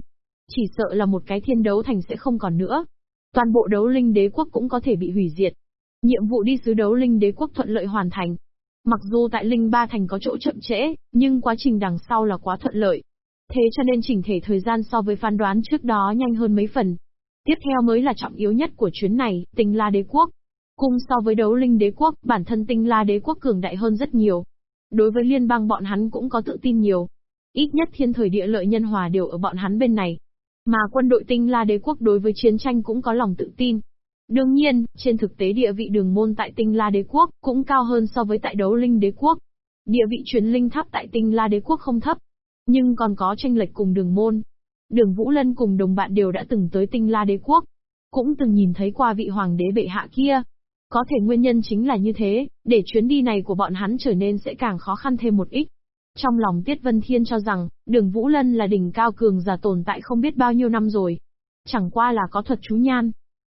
chỉ sợ là một cái thiên đấu thành sẽ không còn nữa. Toàn bộ đấu linh đế quốc cũng có thể bị hủy diệt. Nhiệm vụ đi sứ đấu linh đế quốc thuận lợi hoàn thành. Mặc dù tại linh ba thành có chỗ chậm trễ, nhưng quá trình đằng sau là quá thuận lợi. Thế cho nên chỉnh thể thời gian so với phán đoán trước đó nhanh hơn mấy phần. Tiếp theo mới là trọng yếu nhất của chuyến này, tinh la đế quốc. Cùng so với đấu linh đế quốc, bản thân tinh la đế quốc cường đại hơn rất nhiều. Đối với liên bang bọn hắn cũng có tự tin nhiều. Ít nhất thiên thời địa lợi nhân hòa đều ở bọn hắn bên này. Mà quân đội tinh la đế quốc đối với chiến tranh cũng có lòng tự tin. Đương nhiên, trên thực tế địa vị đường môn tại tinh la đế quốc cũng cao hơn so với tại đấu linh đế quốc. Địa vị truyền linh tháp tại tinh la đế quốc không thấp, nhưng còn có tranh lệch cùng đường môn. Đường Vũ Lân cùng đồng bạn đều đã từng tới tinh la đế quốc. Cũng từng nhìn thấy qua vị hoàng đế bệ hạ kia. Có thể nguyên nhân chính là như thế, để chuyến đi này của bọn hắn trở nên sẽ càng khó khăn thêm một ít. Trong lòng Tiết Vân Thiên cho rằng, đường Vũ Lân là đỉnh cao cường giả tồn tại không biết bao nhiêu năm rồi. Chẳng qua là có thuật chú nhan.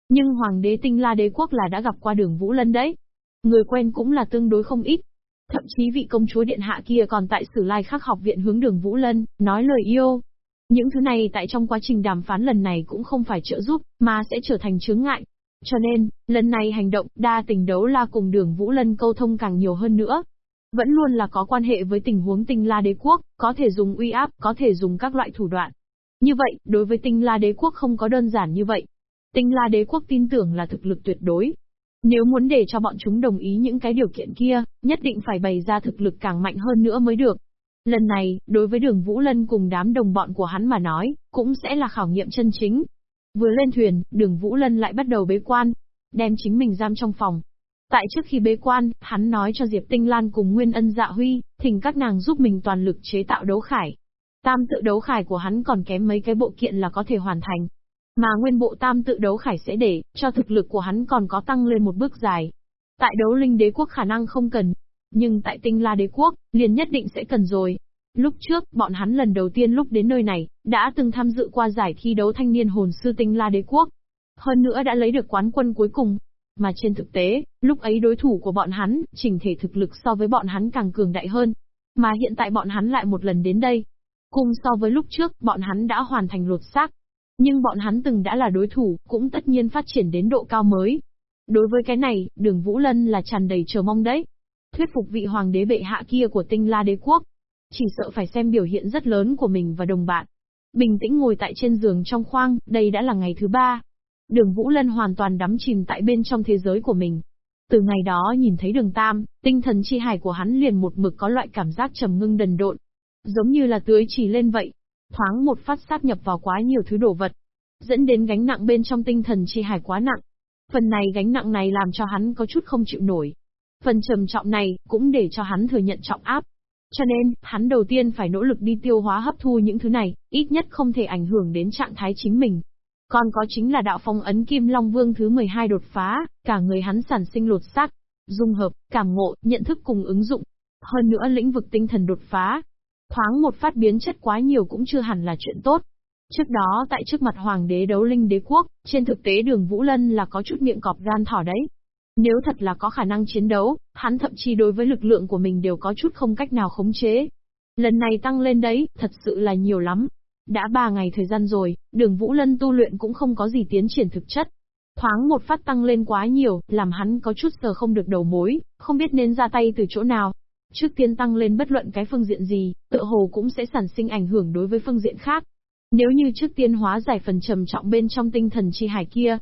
Nhưng Hoàng đế tinh la đế quốc là đã gặp qua đường Vũ Lân đấy. Người quen cũng là tương đối không ít. Thậm chí vị công chúa điện hạ kia còn tại Sử Lai Khắc học viện hướng đường Vũ Lân, nói lời yêu. Những thứ này tại trong quá trình đàm phán lần này cũng không phải trợ giúp, mà sẽ trở thành chướng ngại. Cho nên, lần này hành động đa tình đấu la cùng đường Vũ Lân câu thông càng nhiều hơn nữa. Vẫn luôn là có quan hệ với tình huống tinh la đế quốc, có thể dùng uy áp, có thể dùng các loại thủ đoạn. Như vậy, đối với tinh la đế quốc không có đơn giản như vậy. Tinh la đế quốc tin tưởng là thực lực tuyệt đối, nếu muốn để cho bọn chúng đồng ý những cái điều kiện kia, nhất định phải bày ra thực lực càng mạnh hơn nữa mới được. Lần này, đối với đường Vũ Lân cùng đám đồng bọn của hắn mà nói, cũng sẽ là khảo nghiệm chân chính. Vừa lên thuyền, đường Vũ Lân lại bắt đầu bế quan, đem chính mình giam trong phòng. Tại trước khi bế quan, hắn nói cho Diệp Tinh Lan cùng Nguyên Ân Dạ Huy, thỉnh các nàng giúp mình toàn lực chế tạo đấu khải. Tam tự đấu khải của hắn còn kém mấy cái bộ kiện là có thể hoàn thành. Mà nguyên bộ tam tự đấu khải sẽ để, cho thực lực của hắn còn có tăng lên một bước dài. Tại đấu linh đế quốc khả năng không cần. Nhưng tại tinh la đế quốc, liền nhất định sẽ cần rồi. Lúc trước, bọn hắn lần đầu tiên lúc đến nơi này, đã từng tham dự qua giải thi đấu thanh niên hồn sư tinh la đế quốc. Hơn nữa đã lấy được quán quân cuối cùng. Mà trên thực tế, lúc ấy đối thủ của bọn hắn, chỉnh thể thực lực so với bọn hắn càng cường đại hơn. Mà hiện tại bọn hắn lại một lần đến đây. Cùng so với lúc trước, bọn hắn đã hoàn thành lột xác, nhưng bọn hắn từng đã là đối thủ, cũng tất nhiên phát triển đến độ cao mới. Đối với cái này, đường Vũ Lân là tràn đầy chờ mong đấy. Thuyết phục vị hoàng đế bệ hạ kia của tinh la đế quốc. Chỉ sợ phải xem biểu hiện rất lớn của mình và đồng bạn. Bình tĩnh ngồi tại trên giường trong khoang, đây đã là ngày thứ ba. Đường Vũ Lân hoàn toàn đắm chìm tại bên trong thế giới của mình. Từ ngày đó nhìn thấy đường Tam, tinh thần chi hải của hắn liền một mực có loại cảm giác trầm ngưng đần độn. Giống như là tưới chỉ lên vậy, thoáng một phát sáp nhập vào quá nhiều thứ đồ vật, dẫn đến gánh nặng bên trong tinh thần chi hải quá nặng. Phần này gánh nặng này làm cho hắn có chút không chịu nổi. Phần trầm trọng này cũng để cho hắn thừa nhận trọng áp. Cho nên, hắn đầu tiên phải nỗ lực đi tiêu hóa hấp thu những thứ này, ít nhất không thể ảnh hưởng đến trạng thái chính mình. Còn có chính là đạo phong ấn Kim Long Vương thứ 12 đột phá, cả người hắn sản sinh lột xác, dung hợp, cảm ngộ, nhận thức cùng ứng dụng. Hơn nữa lĩnh vực tinh thần đột phá, Thoáng một phát biến chất quá nhiều cũng chưa hẳn là chuyện tốt. Trước đó tại trước mặt hoàng đế đấu linh đế quốc, trên thực tế đường Vũ Lân là có chút miệng cọp gan thỏ đấy. Nếu thật là có khả năng chiến đấu, hắn thậm chí đối với lực lượng của mình đều có chút không cách nào khống chế. Lần này tăng lên đấy, thật sự là nhiều lắm. Đã ba ngày thời gian rồi, đường Vũ Lân tu luyện cũng không có gì tiến triển thực chất. Thoáng một phát tăng lên quá nhiều, làm hắn có chút sờ không được đầu mối, không biết nên ra tay từ chỗ nào. Trước tiên tăng lên bất luận cái phương diện gì, tựa hồ cũng sẽ sản sinh ảnh hưởng đối với phương diện khác. Nếu như trước tiên hóa giải phần trầm trọng bên trong tinh thần chi hải kia,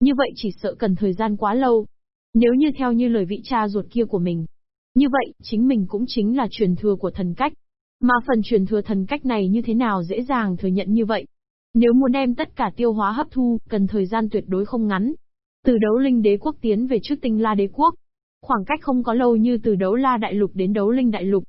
như vậy chỉ sợ cần thời gian quá lâu. Nếu như theo như lời vị cha ruột kia của mình, như vậy, chính mình cũng chính là truyền thừa của thần cách. Mà phần truyền thừa thần cách này như thế nào dễ dàng thừa nhận như vậy? Nếu muốn đem tất cả tiêu hóa hấp thu, cần thời gian tuyệt đối không ngắn. Từ đấu linh đế quốc tiến về trước tinh la đế quốc, Khoảng cách không có lâu như từ đấu la đại lục đến đấu linh đại lục.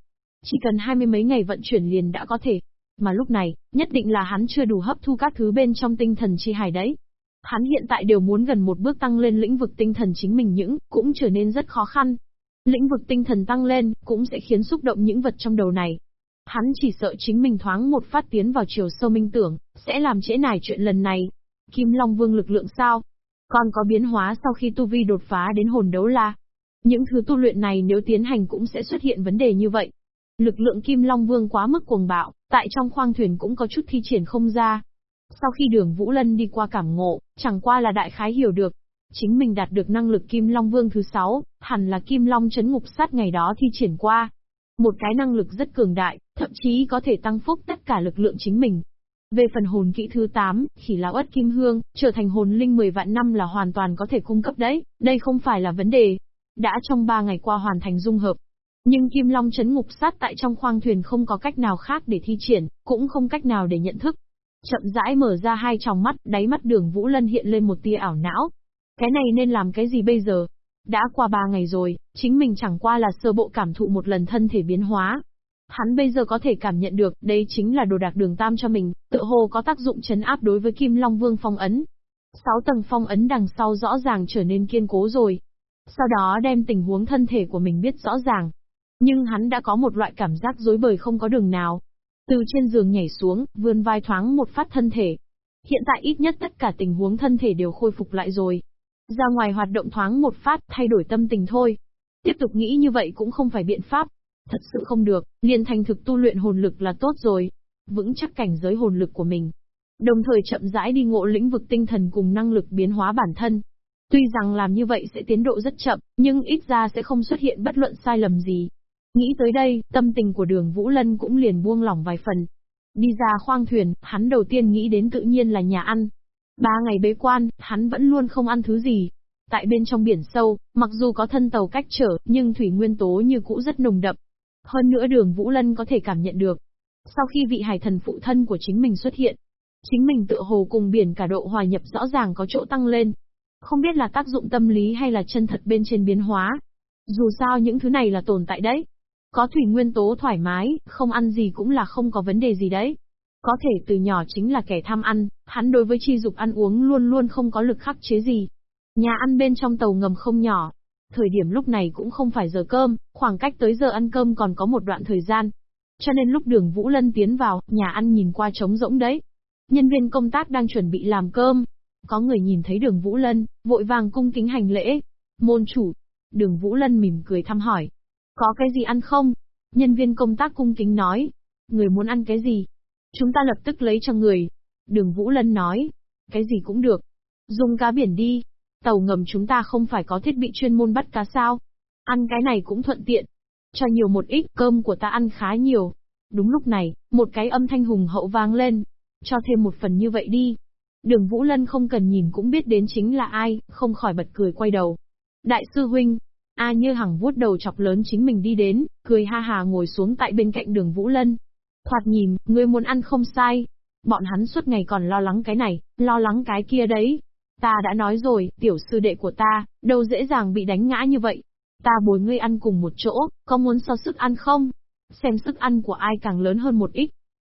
Chỉ cần hai mươi mấy ngày vận chuyển liền đã có thể. Mà lúc này, nhất định là hắn chưa đủ hấp thu các thứ bên trong tinh thần chi hải đấy. Hắn hiện tại đều muốn gần một bước tăng lên lĩnh vực tinh thần chính mình những, cũng trở nên rất khó khăn. Lĩnh vực tinh thần tăng lên, cũng sẽ khiến xúc động những vật trong đầu này. Hắn chỉ sợ chính mình thoáng một phát tiến vào chiều sâu minh tưởng, sẽ làm trễ nải chuyện lần này. Kim Long Vương lực lượng sao? Còn có biến hóa sau khi Tu Vi đột phá đến hồn đấu la. Những thứ tu luyện này nếu tiến hành cũng sẽ xuất hiện vấn đề như vậy. Lực lượng Kim Long Vương quá mức cuồng bạo, tại trong khoang thuyền cũng có chút thi triển không ra. Sau khi đường Vũ Lân đi qua cảm ngộ, chẳng qua là đại khái hiểu được. Chính mình đạt được năng lực Kim Long Vương thứ 6, hẳn là Kim Long chấn ngục sát ngày đó thi triển qua. Một cái năng lực rất cường đại, thậm chí có thể tăng phúc tất cả lực lượng chính mình. Về phần hồn kỹ thứ 8, khỉ lão ất kim hương, trở thành hồn linh 10 vạn năm là hoàn toàn có thể cung cấp đấy, đây không phải là vấn đề, đã trong 3 ngày qua hoàn thành dung hợp. Nhưng Kim Long chấn ngục sát tại trong khoang thuyền không có cách nào khác để thi triển, cũng không cách nào để nhận thức. Chậm rãi mở ra hai tròng mắt, đáy mắt đường Vũ Lân hiện lên một tia ảo não. Cái này nên làm cái gì bây giờ? Đã qua ba ngày rồi, chính mình chẳng qua là sơ bộ cảm thụ một lần thân thể biến hóa. Hắn bây giờ có thể cảm nhận được, đây chính là đồ đạc đường tam cho mình, tự hồ có tác dụng chấn áp đối với Kim Long Vương phong ấn. Sáu tầng phong ấn đằng sau rõ ràng trở nên kiên cố rồi. Sau đó đem tình huống thân thể của mình biết rõ ràng. Nhưng hắn đã có một loại cảm giác dối bời không có đường nào. Từ trên giường nhảy xuống, vươn vai thoáng một phát thân thể. Hiện tại ít nhất tất cả tình huống thân thể đều khôi phục lại rồi. Ra ngoài hoạt động thoáng một phát, thay đổi tâm tình thôi. Tiếp tục nghĩ như vậy cũng không phải biện pháp. Thật sự không được, liền thành thực tu luyện hồn lực là tốt rồi. Vững chắc cảnh giới hồn lực của mình. Đồng thời chậm rãi đi ngộ lĩnh vực tinh thần cùng năng lực biến hóa bản thân. Tuy rằng làm như vậy sẽ tiến độ rất chậm, nhưng ít ra sẽ không xuất hiện bất luận sai lầm gì. Nghĩ tới đây, tâm tình của đường Vũ Lân cũng liền buông lỏng vài phần. Đi ra khoang thuyền, hắn đầu tiên nghĩ đến tự nhiên là nhà ăn. Ba ngày bế quan, hắn vẫn luôn không ăn thứ gì. Tại bên trong biển sâu, mặc dù có thân tàu cách trở, nhưng thủy nguyên tố như cũ rất nồng đậm. Hơn nữa đường Vũ Lân có thể cảm nhận được. Sau khi vị hải thần phụ thân của chính mình xuất hiện, chính mình tự hồ cùng biển cả độ hòa nhập rõ ràng có chỗ tăng lên. Không biết là tác dụng tâm lý hay là chân thật bên trên biến hóa. Dù sao những thứ này là tồn tại đấy. Có thủy nguyên tố thoải mái, không ăn gì cũng là không có vấn đề gì đấy. Có thể từ nhỏ chính là kẻ tham ăn, hắn đối với chi dục ăn uống luôn luôn không có lực khắc chế gì. Nhà ăn bên trong tàu ngầm không nhỏ. Thời điểm lúc này cũng không phải giờ cơm, khoảng cách tới giờ ăn cơm còn có một đoạn thời gian. Cho nên lúc đường Vũ Lân tiến vào, nhà ăn nhìn qua trống rỗng đấy. Nhân viên công tác đang chuẩn bị làm cơm. Có người nhìn thấy đường Vũ Lân, vội vàng cung kính hành lễ. Môn chủ. Đường Vũ Lân mỉm cười thăm hỏi. Có cái gì ăn không? Nhân viên công tác cung kính nói. Người muốn ăn cái gì? Chúng ta lập tức lấy cho người. Đường Vũ Lân nói. Cái gì cũng được. Dùng cá biển đi. Tàu ngầm chúng ta không phải có thiết bị chuyên môn bắt cá sao? Ăn cái này cũng thuận tiện. Cho nhiều một ít, cơm của ta ăn khá nhiều. Đúng lúc này, một cái âm thanh hùng hậu vang lên. Cho thêm một phần như vậy đi. Đường Vũ Lân không cần nhìn cũng biết đến chính là ai, không khỏi bật cười quay đầu. Đại sư huynh, A Như Hằng vuốt đầu chọc lớn chính mình đi đến, cười ha hà ngồi xuống tại bên cạnh đường Vũ Lân. Thoạt nhìn, ngươi muốn ăn không sai. Bọn hắn suốt ngày còn lo lắng cái này, lo lắng cái kia đấy. Ta đã nói rồi, tiểu sư đệ của ta, đâu dễ dàng bị đánh ngã như vậy. Ta bồi ngươi ăn cùng một chỗ, có muốn so sức ăn không? Xem sức ăn của ai càng lớn hơn một ít.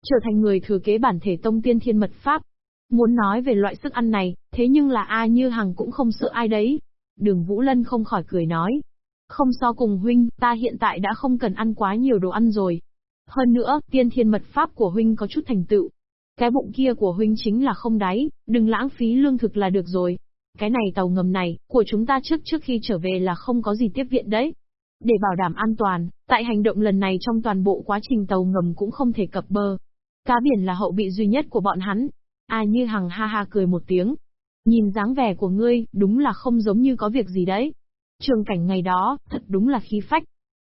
Trở thành người thừa kế bản thể tông tiên thiên mật pháp. Muốn nói về loại sức ăn này, thế nhưng là A Như Hằng cũng không sợ ai đấy. Đường Vũ Lân không khỏi cười nói. Không so cùng huynh, ta hiện tại đã không cần ăn quá nhiều đồ ăn rồi. Hơn nữa, tiên thiên mật pháp của huynh có chút thành tựu. Cái bụng kia của huynh chính là không đáy, đừng lãng phí lương thực là được rồi. Cái này tàu ngầm này, của chúng ta trước trước khi trở về là không có gì tiếp viện đấy. Để bảo đảm an toàn, tại hành động lần này trong toàn bộ quá trình tàu ngầm cũng không thể cập bờ. Cá biển là hậu bị duy nhất của bọn hắn. A như hằng ha ha cười một tiếng. Nhìn dáng vẻ của ngươi, đúng là không giống như có việc gì đấy. Trường cảnh ngày đó, thật đúng là khí phách.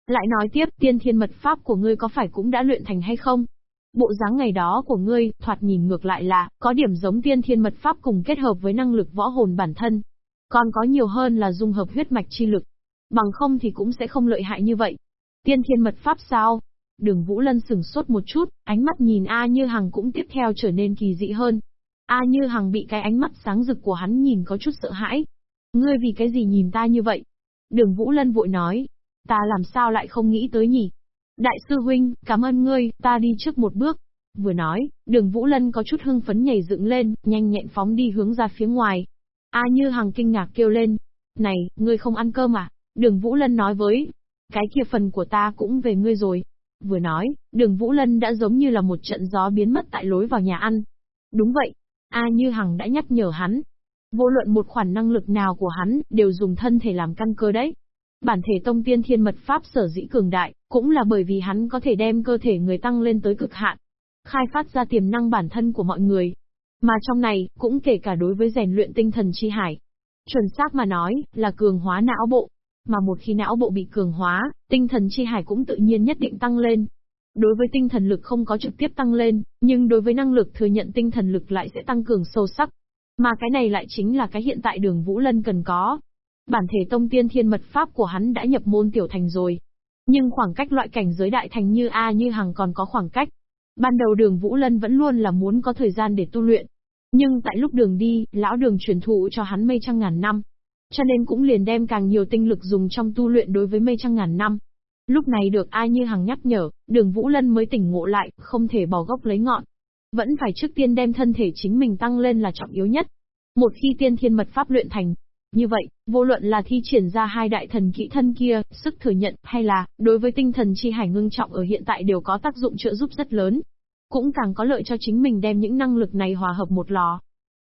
Lại nói tiếp, tiên thiên mật pháp của ngươi có phải cũng đã luyện thành hay không? Bộ dáng ngày đó của ngươi, thoạt nhìn ngược lại là, có điểm giống tiên thiên mật pháp cùng kết hợp với năng lực võ hồn bản thân. Còn có nhiều hơn là dung hợp huyết mạch chi lực. Bằng không thì cũng sẽ không lợi hại như vậy. Tiên thiên mật pháp sao? Đường Vũ Lân sừng sốt một chút, ánh mắt nhìn A Như Hằng cũng tiếp theo trở nên kỳ dị hơn. A Như Hằng bị cái ánh mắt sáng rực của hắn nhìn có chút sợ hãi. Ngươi vì cái gì nhìn ta như vậy? Đường Vũ Lân vội nói. Ta làm sao lại không nghĩ tới nhỉ? Đại sư huynh, cảm ơn ngươi, ta đi trước một bước. Vừa nói, đường Vũ Lân có chút hưng phấn nhảy dựng lên, nhanh nhẹn phóng đi hướng ra phía ngoài. A Như Hằng kinh ngạc kêu lên. Này, ngươi không ăn cơm à? Đường Vũ Lân nói với. Cái kia phần của ta cũng về ngươi rồi. Vừa nói, đường Vũ Lân đã giống như là một trận gió biến mất tại lối vào nhà ăn. Đúng vậy. A Như Hằng đã nhắc nhở hắn, Vô luận một khoản năng lực nào của hắn, đều dùng thân thể làm căn cơ đấy. Bản thể tông tiên thiên mật pháp sở dĩ cường đại, cũng là bởi vì hắn có thể đem cơ thể người tăng lên tới cực hạn. Khai phát ra tiềm năng bản thân của mọi người. Mà trong này, cũng kể cả đối với rèn luyện tinh thần chi hải. Chuẩn xác mà nói, là cường hóa não bộ. Mà một khi não bộ bị cường hóa, tinh thần chi hải cũng tự nhiên nhất định tăng lên. Đối với tinh thần lực không có trực tiếp tăng lên, nhưng đối với năng lực thừa nhận tinh thần lực lại sẽ tăng cường sâu sắc. Mà cái này lại chính là cái hiện tại đường Vũ Lân cần có. Bản thể tông tiên thiên mật pháp của hắn đã nhập môn tiểu thành rồi. Nhưng khoảng cách loại cảnh giới đại thành như A như Hằng còn có khoảng cách. Ban đầu đường Vũ Lân vẫn luôn là muốn có thời gian để tu luyện. Nhưng tại lúc đường đi, lão đường truyền thụ cho hắn mây trăng ngàn năm. Cho nên cũng liền đem càng nhiều tinh lực dùng trong tu luyện đối với mây trăng ngàn năm. Lúc này được ai như hằng nhắc nhở, đường Vũ Lân mới tỉnh ngộ lại, không thể bỏ gốc lấy ngọn. Vẫn phải trước tiên đem thân thể chính mình tăng lên là trọng yếu nhất. Một khi tiên thiên mật pháp luyện thành, như vậy, vô luận là thi triển ra hai đại thần kỹ thân kia, sức thừa nhận, hay là, đối với tinh thần chi hải ngưng trọng ở hiện tại đều có tác dụng trợ giúp rất lớn. Cũng càng có lợi cho chính mình đem những năng lực này hòa hợp một lò.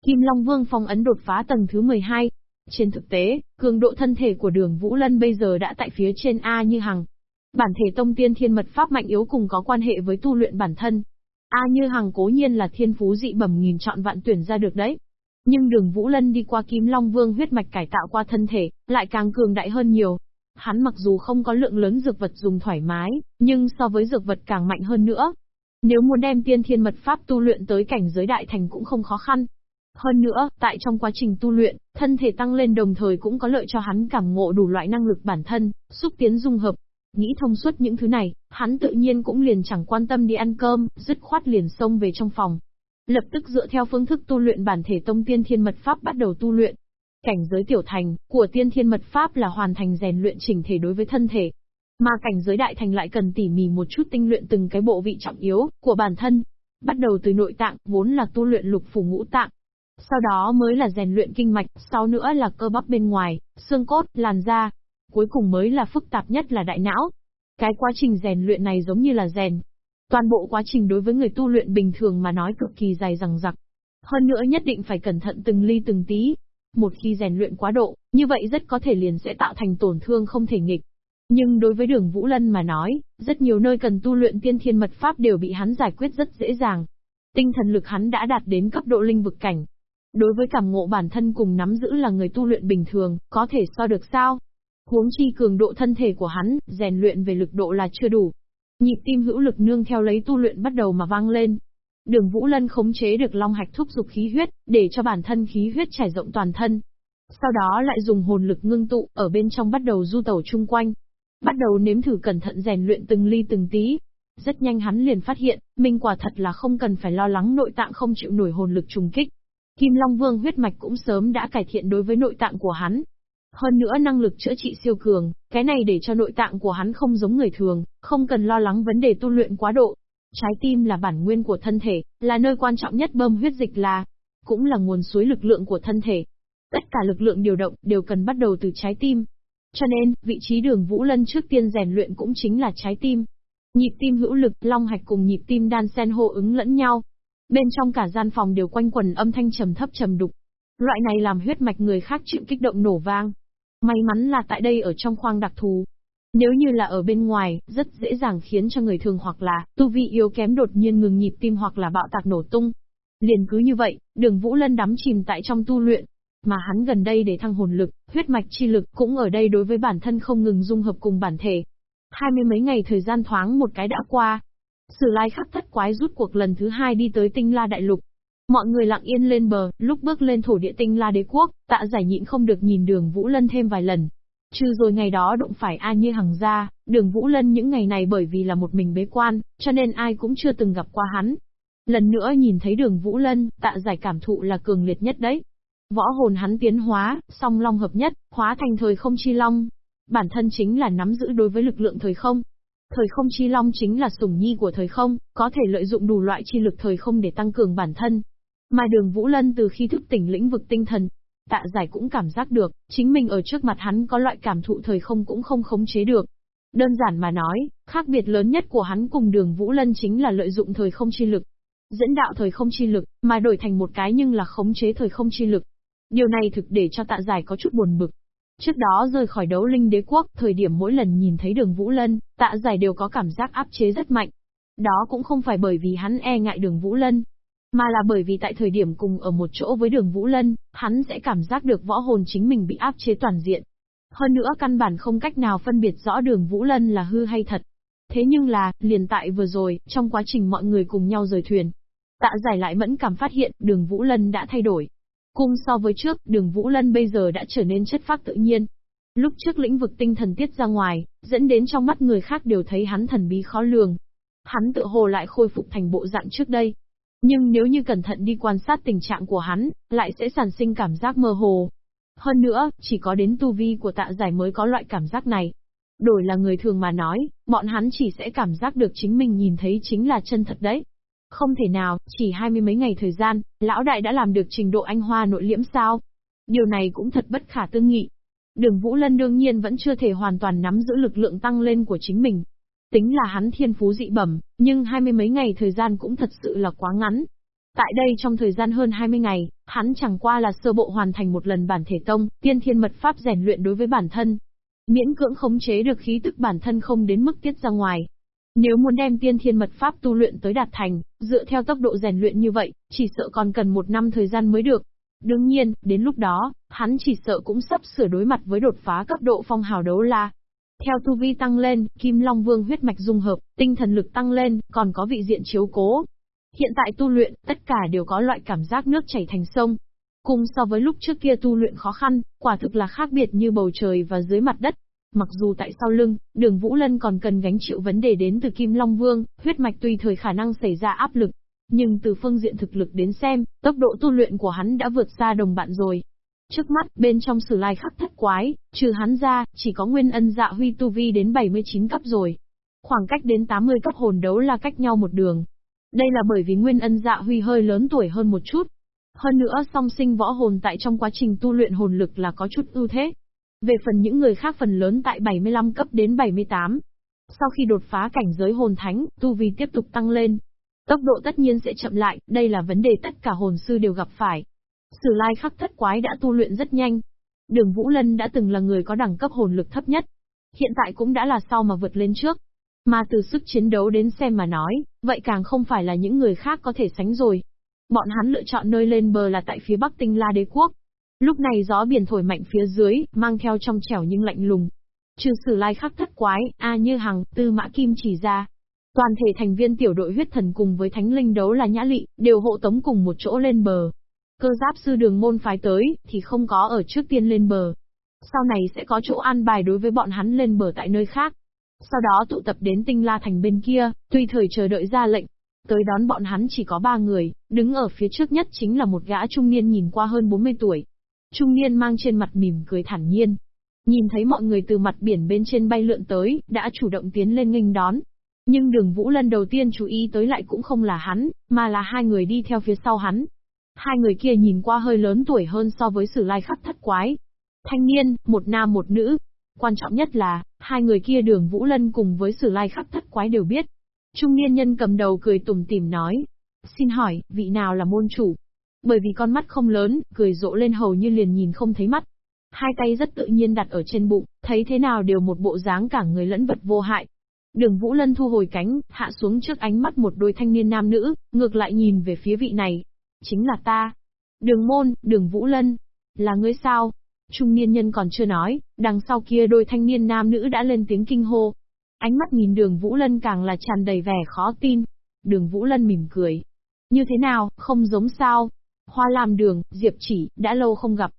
Kim Long Vương phong ấn đột phá tầng thứ 12. Trên thực tế, cường độ thân thể của đường Vũ Lân bây giờ đã tại phía trên A như hằng. Bản thể tông tiên thiên mật pháp mạnh yếu cùng có quan hệ với tu luyện bản thân. A như hằng cố nhiên là thiên phú dị bẩm nghìn chọn vạn tuyển ra được đấy. Nhưng đường Vũ Lân đi qua Kim Long Vương huyết mạch cải tạo qua thân thể, lại càng cường đại hơn nhiều. Hắn mặc dù không có lượng lớn dược vật dùng thoải mái, nhưng so với dược vật càng mạnh hơn nữa. Nếu muốn đem tiên thiên mật pháp tu luyện tới cảnh giới đại thành cũng không khó khăn. Hơn nữa, tại trong quá trình tu luyện, thân thể tăng lên đồng thời cũng có lợi cho hắn cảm ngộ đủ loại năng lực bản thân, xúc tiến dung hợp. Nghĩ thông suốt những thứ này, hắn tự nhiên cũng liền chẳng quan tâm đi ăn cơm, dứt khoát liền xông về trong phòng, Lập tức dựa theo phương thức tu luyện bản thể tông tiên thiên mật pháp bắt đầu tu luyện. Cảnh giới tiểu thành của tiên thiên mật pháp là hoàn thành rèn luyện chỉnh thể đối với thân thể. Mà cảnh giới đại thành lại cần tỉ mỉ một chút tinh luyện từng cái bộ vị trọng yếu của bản thân. Bắt đầu từ nội tạng, vốn là tu luyện lục phủ ngũ tạng. Sau đó mới là rèn luyện kinh mạch, sau nữa là cơ bắp bên ngoài, xương cốt, làn da. Cuối cùng mới là phức tạp nhất là đại não. Cái quá trình rèn luyện này giống như là rèn, Toàn bộ quá trình đối với người tu luyện bình thường mà nói cực kỳ dài dằng dặc. Hơn nữa nhất định phải cẩn thận từng ly từng tí. Một khi rèn luyện quá độ, như vậy rất có thể liền sẽ tạo thành tổn thương không thể nghịch. Nhưng đối với đường Vũ Lân mà nói, rất nhiều nơi cần tu luyện tiên thiên mật pháp đều bị hắn giải quyết rất dễ dàng. Tinh thần lực hắn đã đạt đến cấp độ linh vực cảnh. Đối với cảm ngộ bản thân cùng nắm giữ là người tu luyện bình thường, có thể so được sao? Huống chi cường độ thân thể của hắn, rèn luyện về lực độ là chưa đủ, Nhịp tim hữu lực nương theo lấy tu luyện bắt đầu mà vang lên. Đường Vũ Lân khống chế được long hạch thúc dục khí huyết, để cho bản thân khí huyết trải rộng toàn thân. Sau đó lại dùng hồn lực ngưng tụ, ở bên trong bắt đầu du tẩu chung quanh. Bắt đầu nếm thử cẩn thận rèn luyện từng ly từng tí. Rất nhanh hắn liền phát hiện, mình quả thật là không cần phải lo lắng nội tạng không chịu nổi hồn lực trùng kích. Kim Long Vương huyết mạch cũng sớm đã cải thiện đối với nội tạng của hắn, hơn nữa năng lực chữa trị siêu cường, cái này để cho nội tạng của hắn không giống người thường, không cần lo lắng vấn đề tu luyện quá độ. Trái tim là bản nguyên của thân thể, là nơi quan trọng nhất bơm huyết dịch là, cũng là nguồn suối lực lượng của thân thể. Tất cả lực lượng điều động đều cần bắt đầu từ trái tim. Cho nên, vị trí đường Vũ Lân trước tiên rèn luyện cũng chính là trái tim. Nhịp tim hữu lực, long hạch cùng nhịp tim đan sen hô ứng lẫn nhau. Bên trong cả gian phòng đều quanh quần âm thanh trầm thấp trầm đục, Loại này làm huyết mạch người khác chịu kích động nổ vang. May mắn là tại đây ở trong khoang đặc thù. Nếu như là ở bên ngoài, rất dễ dàng khiến cho người thường hoặc là tu vi yếu kém đột nhiên ngừng nhịp tim hoặc là bạo tạc nổ tung. Liền cứ như vậy, đường Vũ Lân đắm chìm tại trong tu luyện. Mà hắn gần đây để thăng hồn lực, huyết mạch chi lực cũng ở đây đối với bản thân không ngừng dung hợp cùng bản thể. Hai mươi mấy ngày thời gian thoáng một cái đã qua. Sử lai khắc thất quái rút cuộc lần thứ hai đi tới tinh la đại lục. Mọi người lặng yên lên bờ, lúc bước lên thổ địa tinh la đế quốc, tạ giải nhịn không được nhìn đường Vũ Lân thêm vài lần. Trừ rồi ngày đó đụng phải A Như Hằng ra, đường Vũ Lân những ngày này bởi vì là một mình bế quan, cho nên ai cũng chưa từng gặp qua hắn. Lần nữa nhìn thấy đường Vũ Lân, tạ giải cảm thụ là cường liệt nhất đấy. Võ hồn hắn tiến hóa, song long hợp nhất, hóa thành thời không chi long. Bản thân chính là nắm giữ đối với lực lượng thời không, Thời không chi long chính là sủng nhi của thời không, có thể lợi dụng đủ loại chi lực thời không để tăng cường bản thân, mà đường Vũ Lân từ khi thức tỉnh lĩnh vực tinh thần, tạ giải cũng cảm giác được, chính mình ở trước mặt hắn có loại cảm thụ thời không cũng không khống chế được. Đơn giản mà nói, khác biệt lớn nhất của hắn cùng đường Vũ Lân chính là lợi dụng thời không chi lực. Dẫn đạo thời không chi lực, mà đổi thành một cái nhưng là khống chế thời không chi lực. Điều này thực để cho tạ giải có chút buồn bực. Trước đó rời khỏi đấu linh đế quốc, thời điểm mỗi lần nhìn thấy đường Vũ Lân, tạ giải đều có cảm giác áp chế rất mạnh. Đó cũng không phải bởi vì hắn e ngại đường Vũ Lân, mà là bởi vì tại thời điểm cùng ở một chỗ với đường Vũ Lân, hắn sẽ cảm giác được võ hồn chính mình bị áp chế toàn diện. Hơn nữa căn bản không cách nào phân biệt rõ đường Vũ Lân là hư hay thật. Thế nhưng là, liền tại vừa rồi, trong quá trình mọi người cùng nhau rời thuyền, tạ giải lại mẫn cảm phát hiện đường Vũ Lân đã thay đổi. Cùng so với trước, đường Vũ Lân bây giờ đã trở nên chất phác tự nhiên. Lúc trước lĩnh vực tinh thần tiết ra ngoài, dẫn đến trong mắt người khác đều thấy hắn thần bí khó lường. Hắn tự hồ lại khôi phục thành bộ dạng trước đây, nhưng nếu như cẩn thận đi quan sát tình trạng của hắn, lại sẽ sản sinh cảm giác mơ hồ. Hơn nữa, chỉ có đến tu vi của tạ giải mới có loại cảm giác này. Đổi là người thường mà nói, bọn hắn chỉ sẽ cảm giác được chính mình nhìn thấy chính là chân thật đấy. Không thể nào, chỉ hai mươi mấy ngày thời gian, lão đại đã làm được trình độ anh hoa nội liễm sao? Điều này cũng thật bất khả tư nghị. Đường Vũ Lân đương nhiên vẫn chưa thể hoàn toàn nắm giữ lực lượng tăng lên của chính mình. Tính là hắn thiên phú dị bẩm, nhưng hai mươi mấy ngày thời gian cũng thật sự là quá ngắn. Tại đây trong thời gian hơn 20 ngày, hắn chẳng qua là sơ bộ hoàn thành một lần bản thể tông, tiên thiên mật pháp rèn luyện đối với bản thân. Miễn cưỡng khống chế được khí tức bản thân không đến mức tiết ra ngoài. Nếu muốn đem tiên thiên mật pháp tu luyện tới đạt thành, dựa theo tốc độ rèn luyện như vậy, chỉ sợ còn cần một năm thời gian mới được. Đương nhiên, đến lúc đó, hắn chỉ sợ cũng sắp sửa đối mặt với đột phá cấp độ phong hào đấu la. Theo tu vi tăng lên, Kim Long Vương huyết mạch dung hợp, tinh thần lực tăng lên, còn có vị diện chiếu cố. Hiện tại tu luyện, tất cả đều có loại cảm giác nước chảy thành sông. Cùng so với lúc trước kia tu luyện khó khăn, quả thực là khác biệt như bầu trời và dưới mặt đất. Mặc dù tại sau lưng, đường Vũ Lân còn cần gánh chịu vấn đề đến từ Kim Long Vương, huyết mạch tùy thời khả năng xảy ra áp lực, nhưng từ phương diện thực lực đến xem, tốc độ tu luyện của hắn đã vượt xa đồng bạn rồi. Trước mắt, bên trong sử lai khắc thất quái, trừ hắn ra, chỉ có nguyên ân dạ huy tu vi đến 79 cấp rồi. Khoảng cách đến 80 cấp hồn đấu là cách nhau một đường. Đây là bởi vì nguyên ân dạ huy hơi lớn tuổi hơn một chút. Hơn nữa song sinh võ hồn tại trong quá trình tu luyện hồn lực là có chút ưu thế. Về phần những người khác phần lớn tại 75 cấp đến 78. Sau khi đột phá cảnh giới hồn thánh, tu vi tiếp tục tăng lên, Tốc độ tất nhiên sẽ chậm lại, đây là vấn đề tất cả hồn sư đều gặp phải. Sử lai khắc thất quái đã tu luyện rất nhanh. Đường Vũ Lân đã từng là người có đẳng cấp hồn lực thấp nhất. Hiện tại cũng đã là sau mà vượt lên trước. Mà từ sức chiến đấu đến xem mà nói, vậy càng không phải là những người khác có thể sánh rồi. Bọn hắn lựa chọn nơi lên bờ là tại phía bắc tinh la đế quốc. Lúc này gió biển thổi mạnh phía dưới, mang theo trong trẻo nhưng lạnh lùng. Trừ sử lai khắc thất quái, A như hằng, tư mã kim chỉ ra, Toàn thể thành viên tiểu đội huyết thần cùng với thánh linh đấu là nhã lị, đều hộ tống cùng một chỗ lên bờ. Cơ giáp sư đường môn phái tới, thì không có ở trước tiên lên bờ. Sau này sẽ có chỗ an bài đối với bọn hắn lên bờ tại nơi khác. Sau đó tụ tập đến tinh la thành bên kia, tùy thời chờ đợi ra lệnh. Tới đón bọn hắn chỉ có ba người, đứng ở phía trước nhất chính là một gã trung niên nhìn qua hơn 40 tuổi. Trung niên mang trên mặt mỉm cười thản nhiên. Nhìn thấy mọi người từ mặt biển bên trên bay lượn tới, đã chủ động tiến lên nghênh đón, nhưng đường Vũ Lân đầu tiên chú ý tới lại cũng không là hắn, mà là hai người đi theo phía sau hắn. Hai người kia nhìn qua hơi lớn tuổi hơn so với sử lai khắc thất quái. Thanh niên, một nam một nữ. Quan trọng nhất là, hai người kia đường Vũ Lân cùng với sử lai khắc thất quái đều biết. Trung niên nhân cầm đầu cười tủm tỉm nói. Xin hỏi, vị nào là môn chủ? Bởi vì con mắt không lớn, cười rộ lên hầu như liền nhìn không thấy mắt. Hai tay rất tự nhiên đặt ở trên bụng, thấy thế nào đều một bộ dáng cả người lẫn vật vô hại, Đường Vũ Lân thu hồi cánh, hạ xuống trước ánh mắt một đôi thanh niên nam nữ, ngược lại nhìn về phía vị này. Chính là ta. Đường môn, đường Vũ Lân. Là ngươi sao? Trung niên nhân còn chưa nói, đằng sau kia đôi thanh niên nam nữ đã lên tiếng kinh hô. Ánh mắt nhìn đường Vũ Lân càng là tràn đầy vẻ khó tin. Đường Vũ Lân mỉm cười. Như thế nào, không giống sao? Hoa làm đường, Diệp chỉ, đã lâu không gặp.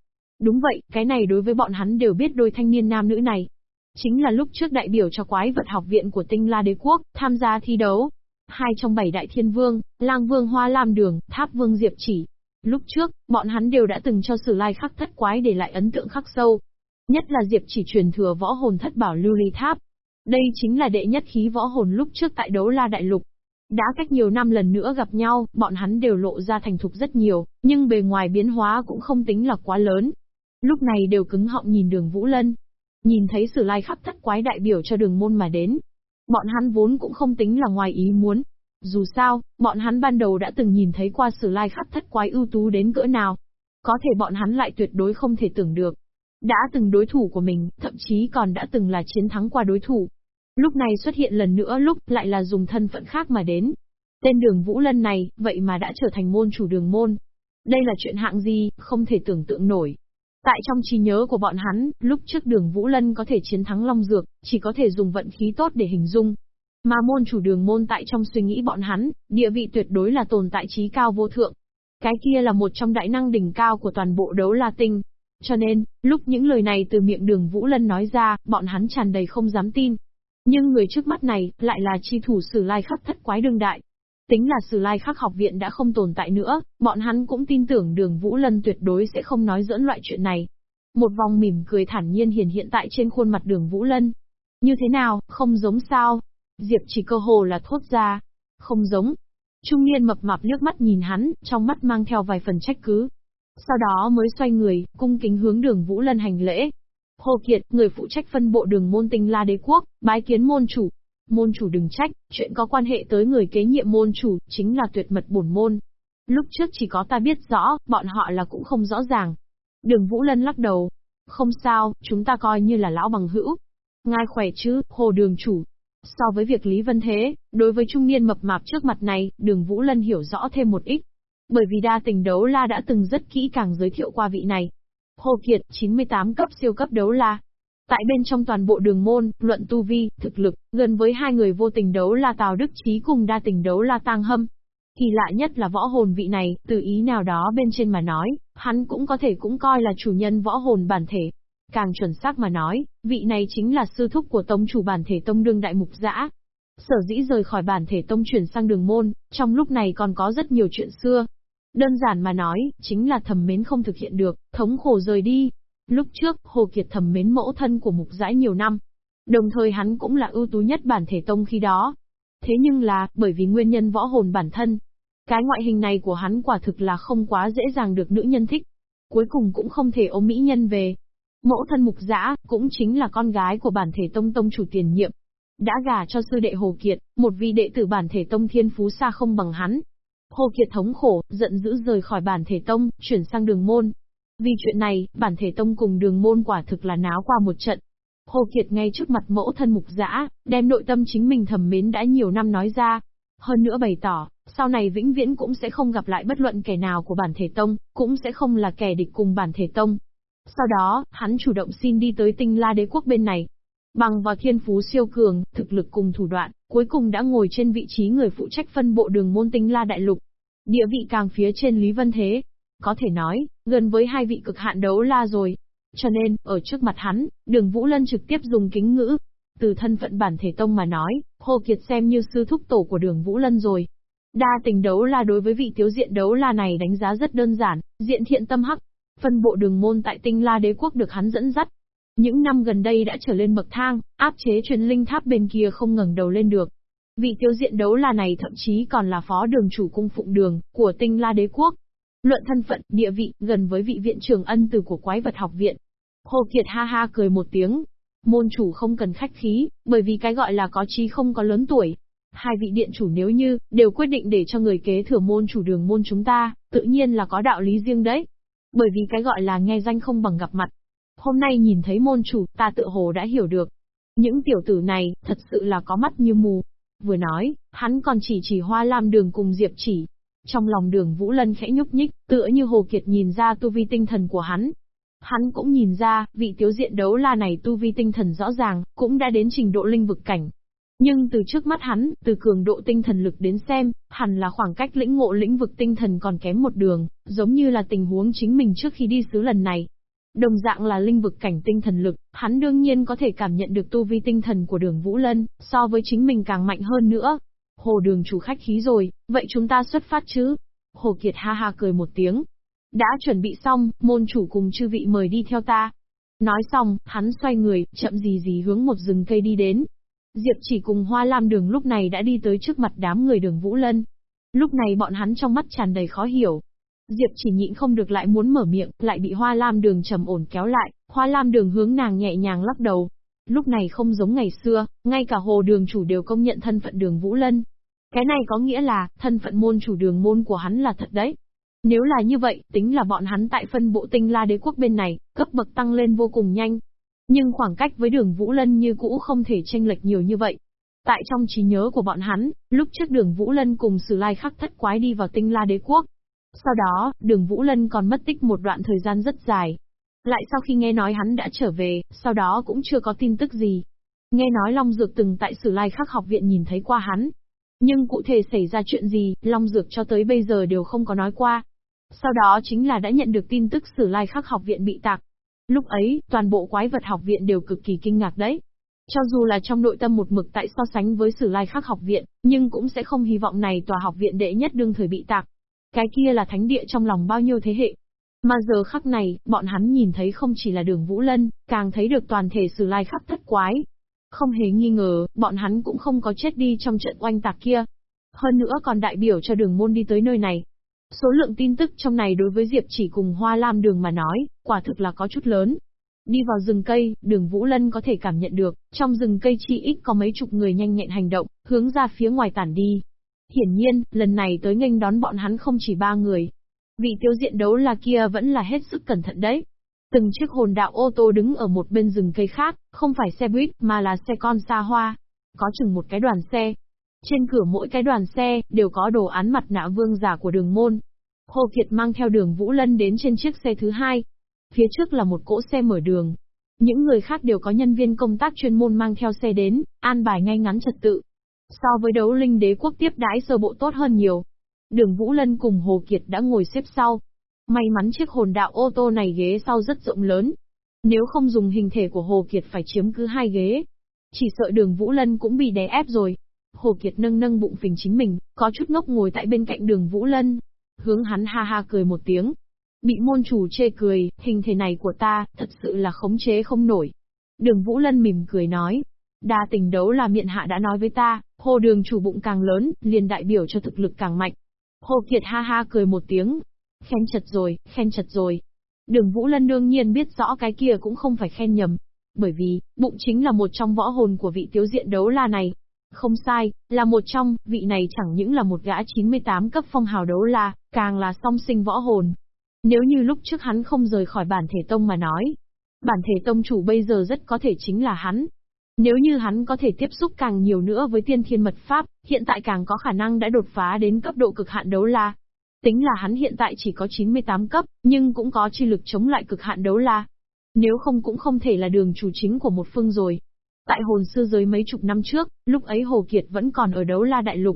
Đúng vậy, cái này đối với bọn hắn đều biết đôi thanh niên nam nữ này. Chính là lúc trước đại biểu cho quái vật học viện của tinh la đế quốc, tham gia thi đấu. Hai trong bảy đại thiên vương, lang vương hoa lam đường, tháp vương diệp chỉ. Lúc trước, bọn hắn đều đã từng cho sử lai khắc thất quái để lại ấn tượng khắc sâu. Nhất là diệp chỉ truyền thừa võ hồn thất bảo lưu ly tháp. Đây chính là đệ nhất khí võ hồn lúc trước tại đấu la đại lục. Đã cách nhiều năm lần nữa gặp nhau, bọn hắn đều lộ ra thành thục rất nhiều, nhưng bề ngoài biến hóa cũng không tính là quá lớn. Lúc này đều cứng họng nhìn đường Vũ Lân, Nhìn thấy sử lai khắc thất quái đại biểu cho đường môn mà đến. Bọn hắn vốn cũng không tính là ngoài ý muốn. Dù sao, bọn hắn ban đầu đã từng nhìn thấy qua sử lai khắc thất quái ưu tú đến cỡ nào. Có thể bọn hắn lại tuyệt đối không thể tưởng được. Đã từng đối thủ của mình, thậm chí còn đã từng là chiến thắng qua đối thủ. Lúc này xuất hiện lần nữa lúc lại là dùng thân phận khác mà đến. Tên đường Vũ Lân này, vậy mà đã trở thành môn chủ đường môn. Đây là chuyện hạng gì, không thể tưởng tượng nổi. Tại trong trí nhớ của bọn hắn, lúc trước đường Vũ Lân có thể chiến thắng Long Dược, chỉ có thể dùng vận khí tốt để hình dung. Mà môn chủ đường môn tại trong suy nghĩ bọn hắn, địa vị tuyệt đối là tồn tại trí cao vô thượng. Cái kia là một trong đại năng đỉnh cao của toàn bộ đấu la tinh. Cho nên, lúc những lời này từ miệng đường Vũ Lân nói ra, bọn hắn tràn đầy không dám tin. Nhưng người trước mắt này, lại là chi thủ sử lai khắc thất quái đương đại. Tính là Sử Lai Khắc học viện đã không tồn tại nữa, bọn hắn cũng tin tưởng đường Vũ Lân tuyệt đối sẽ không nói dẫn loại chuyện này. Một vòng mỉm cười thản nhiên hiển hiện tại trên khuôn mặt đường Vũ Lân. Như thế nào, không giống sao? Diệp chỉ cơ hồ là thốt ra. Không giống. Trung niên mập mạp liếc mắt nhìn hắn, trong mắt mang theo vài phần trách cứ. Sau đó mới xoay người, cung kính hướng đường Vũ Lân hành lễ. Hồ Kiệt, người phụ trách phân bộ đường môn tinh la đế quốc, bái kiến môn chủ. Môn chủ đừng trách, chuyện có quan hệ tới người kế nhiệm môn chủ, chính là tuyệt mật bổn môn. Lúc trước chỉ có ta biết rõ, bọn họ là cũng không rõ ràng. Đường Vũ Lân lắc đầu. Không sao, chúng ta coi như là lão bằng hữu. Ngài khỏe chứ, hồ đường chủ. So với việc Lý Vân Thế, đối với trung niên mập mạp trước mặt này, đường Vũ Lân hiểu rõ thêm một ít. Bởi vì đa tình đấu la đã từng rất kỹ càng giới thiệu qua vị này. Hồ Kiệt, 98 cấp siêu cấp đấu la. Tại bên trong toàn bộ đường môn, luận tu vi, thực lực, gần với hai người vô tình đấu là Tào Đức Chí cùng đa tình đấu là Tang Hâm. Kỳ lạ nhất là võ hồn vị này, từ ý nào đó bên trên mà nói, hắn cũng có thể cũng coi là chủ nhân võ hồn bản thể. Càng chuẩn xác mà nói, vị này chính là sư thúc của tông chủ bản thể tông đương đại mục giã. Sở dĩ rời khỏi bản thể tông chuyển sang đường môn, trong lúc này còn có rất nhiều chuyện xưa, Đơn giản mà nói, chính là thầm mến không thực hiện được, thống khổ rời đi. Lúc trước, Hồ Kiệt thầm mến mẫu thân của mục giãi nhiều năm. Đồng thời hắn cũng là ưu tú nhất bản thể tông khi đó. Thế nhưng là, bởi vì nguyên nhân võ hồn bản thân, cái ngoại hình này của hắn quả thực là không quá dễ dàng được nữ nhân thích. Cuối cùng cũng không thể ôm mỹ nhân về. Mẫu thân mục giã, cũng chính là con gái của bản thể tông tông chủ tiền nhiệm. Đã gả cho sư đệ Hồ Kiệt, một vị đệ tử bản thể tông thiên phú xa không bằng hắn. Hồ Kiệt thống khổ, giận dữ rời khỏi bản thể tông, chuyển sang đường môn. Vì chuyện này, bản thể tông cùng đường môn quả thực là náo qua một trận. Hồ Kiệt ngay trước mặt mẫu thân mục dã, đem nội tâm chính mình thầm mến đã nhiều năm nói ra. Hơn nữa bày tỏ, sau này vĩnh viễn cũng sẽ không gặp lại bất luận kẻ nào của bản thể tông, cũng sẽ không là kẻ địch cùng bản thể tông. Sau đó, hắn chủ động xin đi tới tinh la đế quốc bên này. Bằng vào thiên phú siêu cường, thực lực cùng thủ đoạn, cuối cùng đã ngồi trên vị trí người phụ trách phân bộ đường môn tinh la đại lục. Địa vị càng phía trên Lý Vân Thế. Có thể nói, gần với hai vị cực hạn đấu la rồi. Cho nên, ở trước mặt hắn, đường Vũ Lân trực tiếp dùng kính ngữ. Từ thân phận bản thể tông mà nói, Hồ Kiệt xem như sư thúc tổ của đường Vũ Lân rồi. Đa tình đấu la đối với vị thiếu diện đấu la này đánh giá rất đơn giản, diện thiện tâm hắc. Phân bộ đường môn tại tinh la đế quốc được hắn dẫn dắt, những năm gần đây đã trở lên bậc thang, áp chế truyền linh tháp bên kia không ngẩng đầu lên được. Vị tiêu diện đấu la này thậm chí còn là phó đường chủ cung phụng đường, của tinh la đế quốc. Luận thân phận, địa vị, gần với vị viện trưởng ân từ của quái vật học viện. Hồ Kiệt ha ha cười một tiếng. Môn chủ không cần khách khí, bởi vì cái gọi là có trí không có lớn tuổi. Hai vị điện chủ nếu như, đều quyết định để cho người kế thừa môn chủ đường môn chúng ta, tự nhiên là có đạo lý riêng đấy. Bởi vì cái gọi là nghe danh không bằng gặp mặt, Hôm nay nhìn thấy môn chủ, ta tự hồ đã hiểu được. Những tiểu tử này, thật sự là có mắt như mù. Vừa nói, hắn còn chỉ chỉ hoa lam đường cùng Diệp chỉ. Trong lòng đường Vũ Lân khẽ nhúc nhích, tựa như Hồ Kiệt nhìn ra tu vi tinh thần của hắn. Hắn cũng nhìn ra, vị tiếu diện đấu la này tu vi tinh thần rõ ràng, cũng đã đến trình độ linh vực cảnh. Nhưng từ trước mắt hắn, từ cường độ tinh thần lực đến xem, hẳn là khoảng cách lĩnh ngộ lĩnh vực tinh thần còn kém một đường, giống như là tình huống chính mình trước khi đi xứ lần này. Đồng dạng là linh vực cảnh tinh thần lực, hắn đương nhiên có thể cảm nhận được tu vi tinh thần của đường Vũ Lân, so với chính mình càng mạnh hơn nữa. Hồ đường chủ khách khí rồi, vậy chúng ta xuất phát chứ? Hồ Kiệt ha ha cười một tiếng. Đã chuẩn bị xong, môn chủ cùng chư vị mời đi theo ta. Nói xong, hắn xoay người, chậm gì gì hướng một rừng cây đi đến. Diệp chỉ cùng hoa lam đường lúc này đã đi tới trước mặt đám người đường Vũ Lân. Lúc này bọn hắn trong mắt tràn đầy khó hiểu, Diệp chỉ nhịn không được lại muốn mở miệng, lại bị hoa lam đường trầm ổn kéo lại, hoa lam đường hướng nàng nhẹ nhàng lắc đầu. Lúc này không giống ngày xưa, ngay cả hồ đường chủ đều công nhận thân phận đường Vũ Lân. Cái này có nghĩa là, thân phận môn chủ đường môn của hắn là thật đấy. Nếu là như vậy, tính là bọn hắn tại phân bộ tinh la đế quốc bên này, cấp bậc tăng lên vô cùng nhanh. Nhưng khoảng cách với đường Vũ Lân như cũ không thể tranh lệch nhiều như vậy. Tại trong trí nhớ của bọn hắn, lúc trước đường Vũ Lân cùng Sử Lai khắc thất quái đi vào tinh la đế quốc, sau đó, đường Vũ Lân còn mất tích một đoạn thời gian rất dài. Lại sau khi nghe nói hắn đã trở về, sau đó cũng chưa có tin tức gì. Nghe nói Long Dược từng tại Sử Lai Khắc học viện nhìn thấy qua hắn. Nhưng cụ thể xảy ra chuyện gì, Long Dược cho tới bây giờ đều không có nói qua. Sau đó chính là đã nhận được tin tức Sử Lai Khắc học viện bị tạc. Lúc ấy, toàn bộ quái vật học viện đều cực kỳ kinh ngạc đấy. Cho dù là trong nội tâm một mực tại so sánh với Sử Lai Khắc học viện, nhưng cũng sẽ không hy vọng này tòa học viện đệ nhất đương thời bị tạc. Cái kia là thánh địa trong lòng bao nhiêu thế hệ. Mà giờ khắc này, bọn hắn nhìn thấy không chỉ là đường Vũ Lân, càng thấy được toàn thể sử lai khắp thất quái. Không hề nghi ngờ, bọn hắn cũng không có chết đi trong trận oanh tạc kia. Hơn nữa còn đại biểu cho đường môn đi tới nơi này. Số lượng tin tức trong này đối với Diệp chỉ cùng Hoa Lam đường mà nói, quả thực là có chút lớn. Đi vào rừng cây, đường Vũ Lân có thể cảm nhận được, trong rừng cây chi ít có mấy chục người nhanh nhẹn hành động, hướng ra phía ngoài tản đi. Hiển nhiên, lần này tới nghênh đón bọn hắn không chỉ ba người. Vị tiêu diện đấu là kia vẫn là hết sức cẩn thận đấy. Từng chiếc hồn đạo ô tô đứng ở một bên rừng cây khác, không phải xe buýt mà là xe con xa hoa. Có chừng một cái đoàn xe. Trên cửa mỗi cái đoàn xe, đều có đồ án mặt nạ vương giả của đường môn. Hồ Kiệt mang theo đường Vũ Lân đến trên chiếc xe thứ hai. Phía trước là một cỗ xe mở đường. Những người khác đều có nhân viên công tác chuyên môn mang theo xe đến, an bài ngay ngắn trật tự. So với đấu linh đế quốc tiếp đãi sơ bộ tốt hơn nhiều. Đường Vũ Lân cùng Hồ Kiệt đã ngồi xếp sau, May mắn chiếc hồn đạo ô tô này ghế sau rất rộng lớn. Nếu không dùng hình thể của Hồ Kiệt phải chiếm cứ hai ghế. Chỉ sợ đường Vũ Lân cũng bị đè ép rồi. Hồ Kiệt nâng nâng bụng phình chính mình, có chút ngốc ngồi tại bên cạnh đường Vũ Lân. Hướng hắn ha ha cười một tiếng. Bị môn chủ chê cười, hình thể này của ta, thật sự là khống chế không nổi. Đường Vũ Lân mỉm cười nói. Đa tình đấu là miệng hạ đã nói với ta, hồ đường chủ bụng càng lớn, liền đại biểu cho thực lực càng mạnh. Hồ Kiệt ha ha cười một tiếng, Khen chật rồi, khen chật rồi. Đường Vũ Lân đương nhiên biết rõ cái kia cũng không phải khen nhầm. Bởi vì, bụng chính là một trong võ hồn của vị tiếu diện đấu la này. Không sai, là một trong, vị này chẳng những là một gã 98 cấp phong hào đấu la, càng là song sinh võ hồn. Nếu như lúc trước hắn không rời khỏi bản thể tông mà nói, bản thể tông chủ bây giờ rất có thể chính là hắn. Nếu như hắn có thể tiếp xúc càng nhiều nữa với tiên thiên mật pháp, hiện tại càng có khả năng đã đột phá đến cấp độ cực hạn đấu la. Tính là hắn hiện tại chỉ có 98 cấp, nhưng cũng có chi lực chống lại cực hạn đấu la. Nếu không cũng không thể là đường chủ chính của một phương rồi. Tại hồn sư giới mấy chục năm trước, lúc ấy Hồ Kiệt vẫn còn ở đấu la đại lục.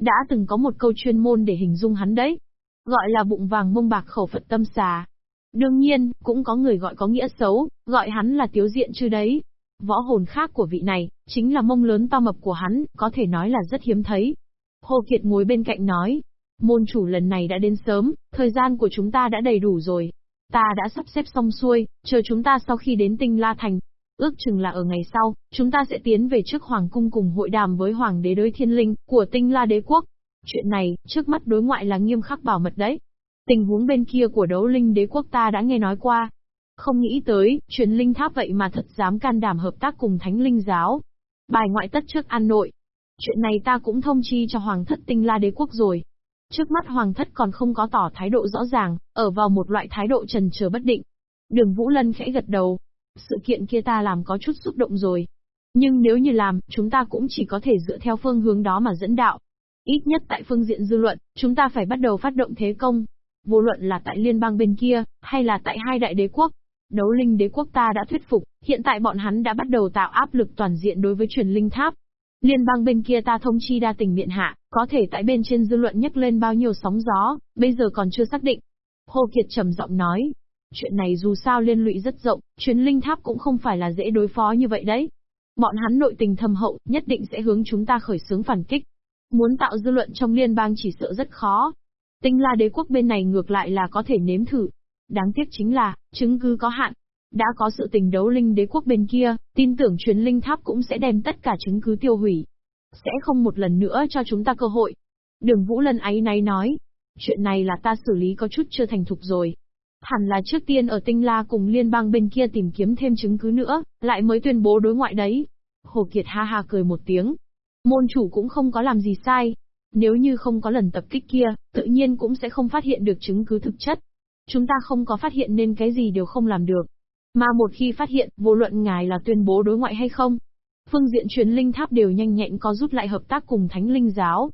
Đã từng có một câu chuyên môn để hình dung hắn đấy. Gọi là bụng vàng mông bạc khẩu Phật tâm xà. Đương nhiên, cũng có người gọi có nghĩa xấu, gọi hắn là tiếu diện chứ đấy. Võ hồn khác của vị này, chính là mông lớn to mập của hắn, có thể nói là rất hiếm thấy. Hồ Kiệt ngồi bên cạnh nói, Môn chủ lần này đã đến sớm, thời gian của chúng ta đã đầy đủ rồi. Ta đã sắp xếp xong xuôi, chờ chúng ta sau khi đến tinh La Thành. Ước chừng là ở ngày sau, chúng ta sẽ tiến về trước Hoàng cung cùng hội đàm với Hoàng đế đối thiên linh của tinh La đế quốc. Chuyện này, trước mắt đối ngoại là nghiêm khắc bảo mật đấy. Tình huống bên kia của đấu linh đế quốc ta đã nghe nói qua. Không nghĩ tới, truyền linh tháp vậy mà thật dám can đảm hợp tác cùng thánh linh giáo. Bài ngoại tất trước an nội. Chuyện này ta cũng thông chi cho Hoàng thất tinh la đế quốc rồi. Trước mắt Hoàng thất còn không có tỏ thái độ rõ ràng, ở vào một loại thái độ trần chờ bất định. Đường Vũ Lân khẽ gật đầu. Sự kiện kia ta làm có chút xúc động rồi. Nhưng nếu như làm, chúng ta cũng chỉ có thể dựa theo phương hướng đó mà dẫn đạo. Ít nhất tại phương diện dư luận, chúng ta phải bắt đầu phát động thế công. Vô luận là tại liên bang bên kia, hay là tại hai đại đế quốc. Đấu linh đế quốc ta đã thuyết phục, hiện tại bọn hắn đã bắt đầu tạo áp lực toàn diện đối với truyền linh tháp. Liên bang bên kia ta thông chi đa tình miện hạ, có thể tại bên trên dư luận nhắc lên bao nhiêu sóng gió, bây giờ còn chưa xác định. Hồ Kiệt trầm giọng nói, chuyện này dù sao liên lụy rất rộng, chuyến linh tháp cũng không phải là dễ đối phó như vậy đấy. Bọn hắn nội tình thâm hậu, nhất định sẽ hướng chúng ta khởi xướng phản kích. Muốn tạo dư luận trong liên bang chỉ sợ rất khó. Tinh la đế quốc bên này ngược lại là có thể nếm thử. Đáng tiếc chính là, chứng cứ có hạn. Đã có sự tình đấu linh đế quốc bên kia, tin tưởng chuyến linh tháp cũng sẽ đem tất cả chứng cứ tiêu hủy. Sẽ không một lần nữa cho chúng ta cơ hội. Đường Vũ Lân ấy náy nói. Chuyện này là ta xử lý có chút chưa thành thục rồi. Hẳn là trước tiên ở tinh la cùng liên bang bên kia tìm kiếm thêm chứng cứ nữa, lại mới tuyên bố đối ngoại đấy. Hồ Kiệt ha ha cười một tiếng. Môn chủ cũng không có làm gì sai. Nếu như không có lần tập kích kia, tự nhiên cũng sẽ không phát hiện được chứng cứ thực chất. Chúng ta không có phát hiện nên cái gì đều không làm được. Mà một khi phát hiện, vô luận ngài là tuyên bố đối ngoại hay không, phương diện truyền linh tháp đều nhanh nhẹn có rút lại hợp tác cùng thánh linh giáo.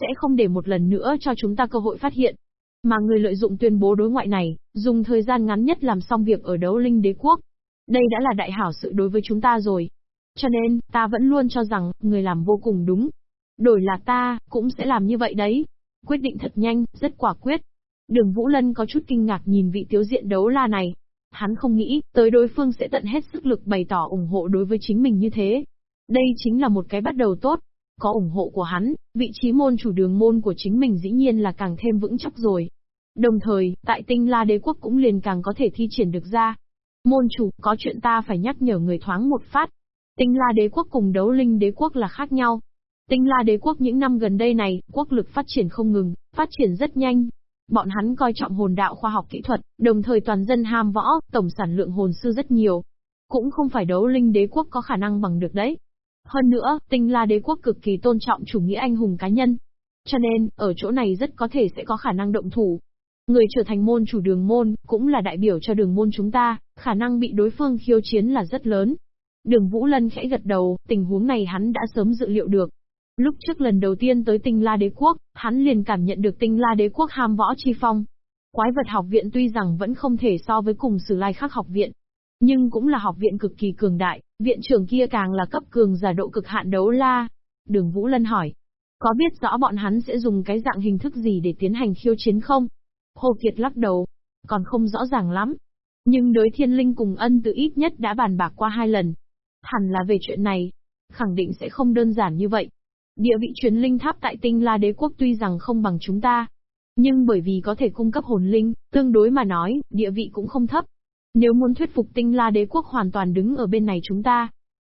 Sẽ không để một lần nữa cho chúng ta cơ hội phát hiện. Mà người lợi dụng tuyên bố đối ngoại này, dùng thời gian ngắn nhất làm xong việc ở đấu linh đế quốc. Đây đã là đại hảo sự đối với chúng ta rồi. Cho nên, ta vẫn luôn cho rằng, người làm vô cùng đúng. Đổi là ta, cũng sẽ làm như vậy đấy. Quyết định thật nhanh, rất quả quyết. Đường Vũ Lân có chút kinh ngạc nhìn vị tiếu diện đấu la này, Hắn không nghĩ, tới đối phương sẽ tận hết sức lực bày tỏ ủng hộ đối với chính mình như thế. Đây chính là một cái bắt đầu tốt. Có ủng hộ của hắn, vị trí môn chủ đường môn của chính mình dĩ nhiên là càng thêm vững chắc rồi. Đồng thời, tại tinh la đế quốc cũng liền càng có thể thi triển được ra. Môn chủ, có chuyện ta phải nhắc nhở người thoáng một phát. Tinh La đế quốc cùng đấu linh đế quốc là khác nhau. Tinh La đế quốc những năm gần đây này, quốc lực phát triển không ngừng, phát triển rất nhanh. Bọn hắn coi trọng hồn đạo khoa học kỹ thuật, đồng thời toàn dân ham võ, tổng sản lượng hồn sư rất nhiều. Cũng không phải đấu linh đế quốc có khả năng bằng được đấy. Hơn nữa, tinh la đế quốc cực kỳ tôn trọng chủ nghĩa anh hùng cá nhân. Cho nên, ở chỗ này rất có thể sẽ có khả năng động thủ. Người trở thành môn chủ đường môn, cũng là đại biểu cho đường môn chúng ta, khả năng bị đối phương khiêu chiến là rất lớn. Đường Vũ Lân khẽ gật đầu, tình huống này hắn đã sớm dự liệu được. Lúc trước lần đầu tiên tới tinh la đế quốc, hắn liền cảm nhận được tinh la đế quốc ham võ chi phong. Quái vật học viện tuy rằng vẫn không thể so với cùng sử lai khắc học viện, nhưng cũng là học viện cực kỳ cường đại, viện trưởng kia càng là cấp cường giả độ cực hạn đấu la. Đường Vũ Lân hỏi, có biết rõ bọn hắn sẽ dùng cái dạng hình thức gì để tiến hành khiêu chiến không? Hồ Kiệt lắc đầu, còn không rõ ràng lắm. Nhưng đối thiên linh cùng ân tự ít nhất đã bàn bạc qua hai lần. Hẳn là về chuyện này, khẳng định sẽ không đơn giản như vậy. Địa vị truyền linh tháp tại tinh la đế quốc tuy rằng không bằng chúng ta, nhưng bởi vì có thể cung cấp hồn linh, tương đối mà nói, địa vị cũng không thấp. Nếu muốn thuyết phục tinh la đế quốc hoàn toàn đứng ở bên này chúng ta.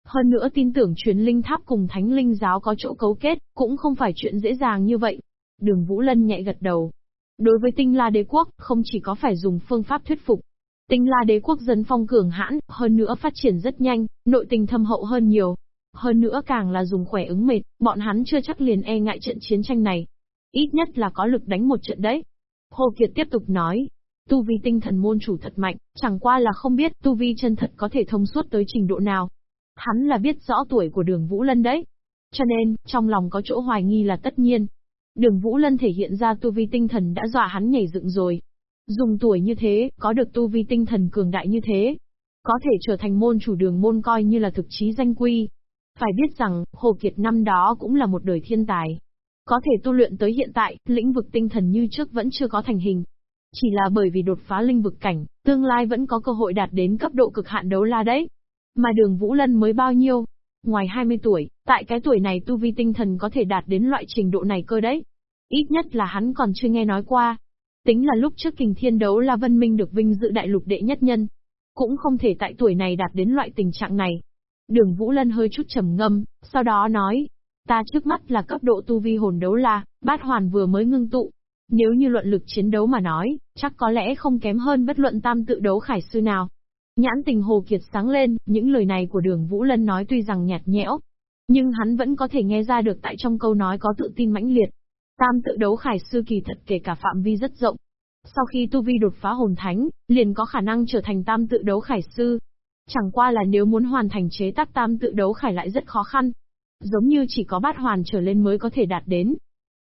Hơn nữa tin tưởng truyền linh tháp cùng thánh linh giáo có chỗ cấu kết, cũng không phải chuyện dễ dàng như vậy. Đường Vũ Lân nhẹ gật đầu. Đối với tinh la đế quốc, không chỉ có phải dùng phương pháp thuyết phục. Tinh la đế quốc dân phong cường hãn, hơn nữa phát triển rất nhanh, nội tình thâm hậu hơn nhiều. Hơn nữa càng là dùng khỏe ứng mệt, bọn hắn chưa chắc liền e ngại trận chiến tranh này. Ít nhất là có lực đánh một trận đấy. Hồ Kiệt tiếp tục nói, Tu vi tinh thần môn chủ thật mạnh, chẳng qua là không biết tu vi chân thật có thể thông suốt tới trình độ nào. Hắn là biết rõ tuổi của đường Vũ Lân đấy. Cho nên, trong lòng có chỗ hoài nghi là tất nhiên. Đường Vũ Lân thể hiện ra tu vi tinh thần đã dọa hắn nhảy dựng rồi. Dùng tuổi như thế, có được tu vi tinh thần cường đại như thế. Có thể trở thành môn chủ đường môn coi như là thực chí danh quy. Phải biết rằng, Hồ Kiệt năm đó cũng là một đời thiên tài. Có thể tu luyện tới hiện tại, lĩnh vực tinh thần như trước vẫn chưa có thành hình. Chỉ là bởi vì đột phá linh vực cảnh, tương lai vẫn có cơ hội đạt đến cấp độ cực hạn đấu la đấy. Mà đường Vũ Lân mới bao nhiêu? Ngoài 20 tuổi, tại cái tuổi này tu vi tinh thần có thể đạt đến loại trình độ này cơ đấy. Ít nhất là hắn còn chưa nghe nói qua. Tính là lúc trước kình thiên đấu la Vân Minh được vinh dự đại lục đệ nhất nhân. Cũng không thể tại tuổi này đạt đến loại tình trạng này. Đường Vũ Lân hơi chút trầm ngâm, sau đó nói, ta trước mắt là cấp độ tu vi hồn đấu la, bát hoàn vừa mới ngưng tụ, nếu như luận lực chiến đấu mà nói, chắc có lẽ không kém hơn bất luận tam tự đấu khải sư nào. Nhãn tình Hồ Kiệt sáng lên, những lời này của đường Vũ Lân nói tuy rằng nhạt nhẽo, nhưng hắn vẫn có thể nghe ra được tại trong câu nói có tự tin mãnh liệt. Tam tự đấu khải sư kỳ thật kể cả phạm vi rất rộng. Sau khi tu vi đột phá hồn thánh, liền có khả năng trở thành tam tự đấu khải sư. Chẳng qua là nếu muốn hoàn thành chế tác tam tự đấu khải lại rất khó khăn. Giống như chỉ có bát hoàn trở lên mới có thể đạt đến.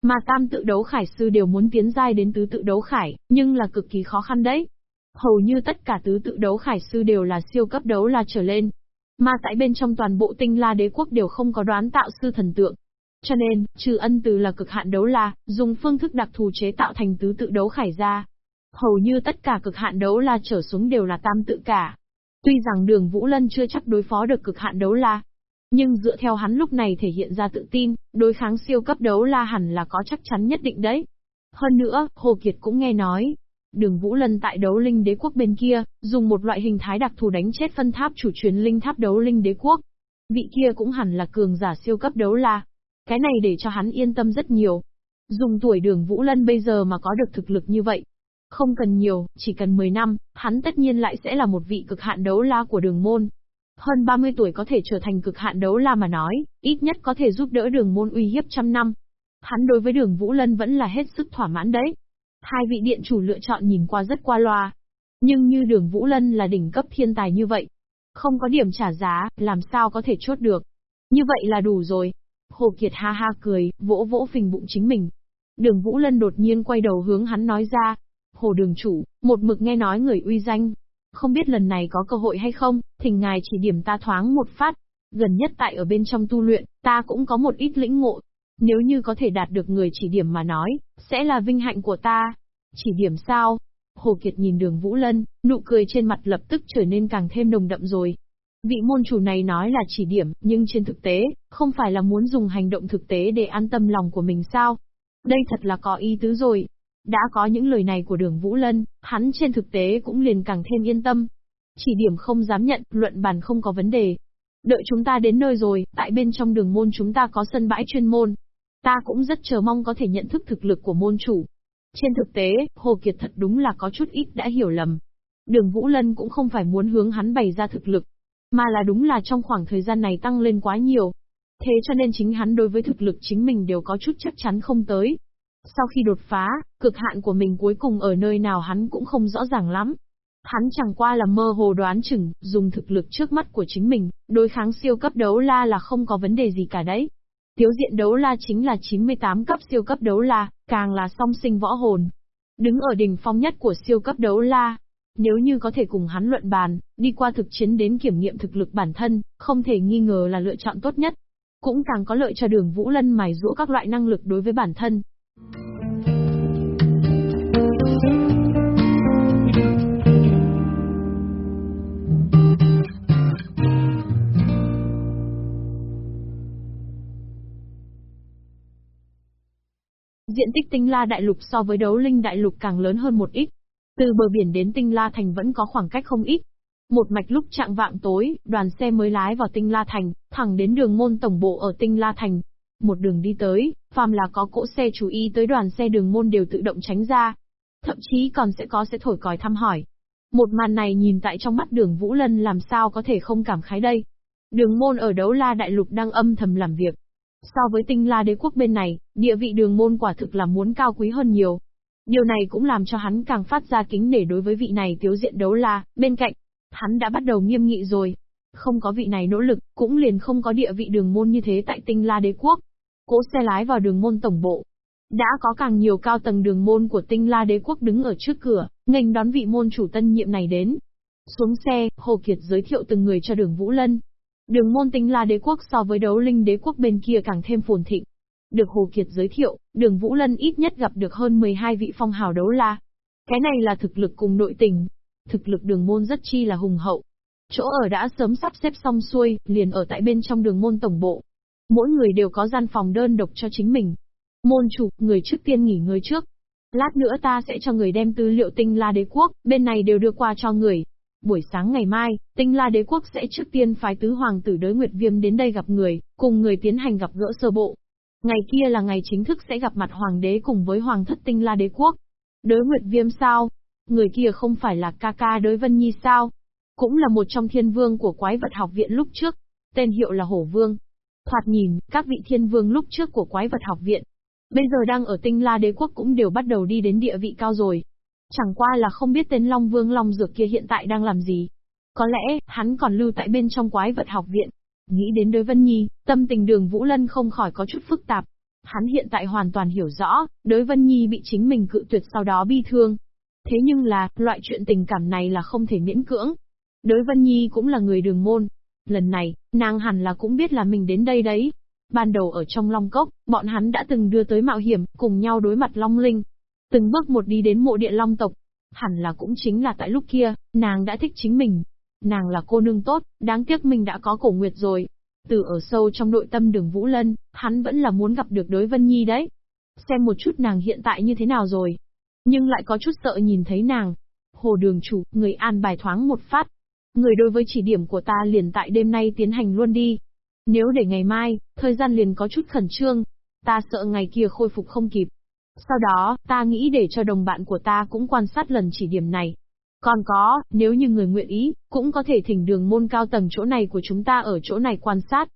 Mà tam tự đấu khải sư đều muốn tiến giai đến tứ tự đấu khải, nhưng là cực kỳ khó khăn đấy. Hầu như tất cả tứ tự đấu khải sư đều là siêu cấp đấu la trở lên. Mà tại bên trong toàn bộ tinh la đế quốc đều không có đoán tạo sư thần tượng. Cho nên, trừ ân từ là cực hạn đấu la, dùng phương thức đặc thù chế tạo thành tứ tự đấu khải ra. Hầu như tất cả cực hạn đấu la trở xuống đều là tam tự cả. Tuy rằng đường Vũ Lân chưa chắc đối phó được cực hạn đấu la, nhưng dựa theo hắn lúc này thể hiện ra tự tin, đối kháng siêu cấp đấu la hẳn là có chắc chắn nhất định đấy. Hơn nữa, Hồ Kiệt cũng nghe nói, đường Vũ Lân tại đấu linh đế quốc bên kia, dùng một loại hình thái đặc thù đánh chết phân tháp chủ truyền linh tháp đấu linh đế quốc. Vị kia cũng hẳn là cường giả siêu cấp đấu la. Cái này để cho hắn yên tâm rất nhiều. Dùng tuổi đường Vũ Lân bây giờ mà có được thực lực như vậy. Không cần nhiều, chỉ cần 10 năm, hắn tất nhiên lại sẽ là một vị cực hạn đấu la của đường môn. Hơn 30 tuổi có thể trở thành cực hạn đấu la mà nói, ít nhất có thể giúp đỡ đường môn uy hiếp trăm năm. Hắn đối với đường Vũ Lân vẫn là hết sức thỏa mãn đấy. Hai vị điện chủ lựa chọn nhìn qua rất qua loa. Nhưng như đường Vũ Lân là đỉnh cấp thiên tài như vậy. Không có điểm trả giá, làm sao có thể chốt được. Như vậy là đủ rồi. Hồ Kiệt ha ha cười, vỗ vỗ phình bụng chính mình. Đường Vũ Lân đột nhiên quay đầu hướng hắn nói ra. Hồ đường chủ, một mực nghe nói người uy danh, không biết lần này có cơ hội hay không, thỉnh ngài chỉ điểm ta thoáng một phát. Gần nhất tại ở bên trong tu luyện, ta cũng có một ít lĩnh ngộ. Nếu như có thể đạt được người chỉ điểm mà nói, sẽ là vinh hạnh của ta. Chỉ điểm sao? Hồ Kiệt nhìn đường Vũ Lân, nụ cười trên mặt lập tức trở nên càng thêm nồng đậm rồi. Vị môn chủ này nói là chỉ điểm, nhưng trên thực tế, không phải là muốn dùng hành động thực tế để an tâm lòng của mình sao? Đây thật là có ý tứ rồi. Đã có những lời này của đường Vũ Lân, hắn trên thực tế cũng liền càng thêm yên tâm. Chỉ điểm không dám nhận, luận bàn không có vấn đề. Đợi chúng ta đến nơi rồi, tại bên trong đường môn chúng ta có sân bãi chuyên môn. Ta cũng rất chờ mong có thể nhận thức thực lực của môn chủ. Trên thực tế, Hồ Kiệt thật đúng là có chút ít đã hiểu lầm. Đường Vũ Lân cũng không phải muốn hướng hắn bày ra thực lực, mà là đúng là trong khoảng thời gian này tăng lên quá nhiều. Thế cho nên chính hắn đối với thực lực chính mình đều có chút chắc chắn không tới. Sau khi đột phá, cực hạn của mình cuối cùng ở nơi nào hắn cũng không rõ ràng lắm. Hắn chẳng qua là mơ hồ đoán chừng, dùng thực lực trước mắt của chính mình, đối kháng siêu cấp đấu la là không có vấn đề gì cả đấy. Tiếu diện đấu la chính là 98 cấp siêu cấp đấu la, càng là song sinh võ hồn. Đứng ở đỉnh phong nhất của siêu cấp đấu la. Nếu như có thể cùng hắn luận bàn, đi qua thực chiến đến kiểm nghiệm thực lực bản thân, không thể nghi ngờ là lựa chọn tốt nhất. Cũng càng có lợi cho đường Vũ Lân mài rũa các loại năng lực đối với bản thân. Diện tích tinh la đại lục so với đấu linh đại lục càng lớn hơn một ít. Từ bờ biển đến tinh la thành vẫn có khoảng cách không ít. Một mạch lúc trạng vạng tối, đoàn xe mới lái vào tinh la thành, thẳng đến đường môn tổng bộ ở tinh la thành. Một đường đi tới, phàm là có cỗ xe chú ý tới đoàn xe đường môn đều tự động tránh ra. Thậm chí còn sẽ có sẽ thổi còi thăm hỏi. Một màn này nhìn tại trong mắt đường Vũ Lân làm sao có thể không cảm khái đây. Đường môn ở đấu la đại lục đang âm thầm làm việc, So với tinh la đế quốc bên này, địa vị đường môn quả thực là muốn cao quý hơn nhiều. Điều này cũng làm cho hắn càng phát ra kính nể đối với vị này tiếu diện đấu la, bên cạnh, hắn đã bắt đầu nghiêm nghị rồi. Không có vị này nỗ lực, cũng liền không có địa vị đường môn như thế tại tinh la đế quốc. Cố xe lái vào đường môn tổng bộ. Đã có càng nhiều cao tầng đường môn của tinh la đế quốc đứng ở trước cửa, nghênh đón vị môn chủ tân nhiệm này đến. Xuống xe, Hồ Kiệt giới thiệu từng người cho đường Vũ Lân. Đường môn tinh la đế quốc so với đấu linh đế quốc bên kia càng thêm phồn thịnh. Được Hồ Kiệt giới thiệu, đường Vũ Lân ít nhất gặp được hơn 12 vị phong hào đấu la. Cái này là thực lực cùng nội tình. Thực lực đường môn rất chi là hùng hậu. Chỗ ở đã sớm sắp xếp xong xuôi, liền ở tại bên trong đường môn tổng bộ. Mỗi người đều có gian phòng đơn độc cho chính mình. Môn chủ, người trước tiên nghỉ ngơi trước. Lát nữa ta sẽ cho người đem tư liệu tinh la đế quốc, bên này đều đưa qua cho người, Buổi sáng ngày mai, tinh la đế quốc sẽ trước tiên phái tứ hoàng tử đới Nguyệt Viêm đến đây gặp người, cùng người tiến hành gặp gỡ sơ bộ. Ngày kia là ngày chính thức sẽ gặp mặt hoàng đế cùng với hoàng thất tinh la đế quốc. Đới Nguyệt Viêm sao? Người kia không phải là ca ca đới Vân Nhi sao? Cũng là một trong thiên vương của quái vật học viện lúc trước. Tên hiệu là Hổ Vương. Thoạt nhìn, các vị thiên vương lúc trước của quái vật học viện. Bây giờ đang ở tinh la đế quốc cũng đều bắt đầu đi đến địa vị cao rồi. Chẳng qua là không biết tên Long Vương Long Dược kia hiện tại đang làm gì. Có lẽ, hắn còn lưu tại bên trong quái vật học viện. Nghĩ đến đối Vân Nhi, tâm tình đường Vũ Lân không khỏi có chút phức tạp. Hắn hiện tại hoàn toàn hiểu rõ, đối Vân Nhi bị chính mình cự tuyệt sau đó bi thương. Thế nhưng là, loại chuyện tình cảm này là không thể miễn cưỡng. Đối Vân Nhi cũng là người đường môn. Lần này, nàng hẳn là cũng biết là mình đến đây đấy. Ban đầu ở trong Long Cốc, bọn hắn đã từng đưa tới mạo hiểm, cùng nhau đối mặt Long Linh. Từng bước một đi đến mộ địa long tộc. Hẳn là cũng chính là tại lúc kia, nàng đã thích chính mình. Nàng là cô nương tốt, đáng tiếc mình đã có cổ nguyệt rồi. Từ ở sâu trong nội tâm đường Vũ Lân, hắn vẫn là muốn gặp được đối Vân Nhi đấy. Xem một chút nàng hiện tại như thế nào rồi. Nhưng lại có chút sợ nhìn thấy nàng. Hồ đường chủ, người an bài thoáng một phát. Người đối với chỉ điểm của ta liền tại đêm nay tiến hành luôn đi. Nếu để ngày mai, thời gian liền có chút khẩn trương. Ta sợ ngày kia khôi phục không kịp. Sau đó, ta nghĩ để cho đồng bạn của ta cũng quan sát lần chỉ điểm này. Còn có, nếu như người nguyện ý, cũng có thể thỉnh đường môn cao tầng chỗ này của chúng ta ở chỗ này quan sát.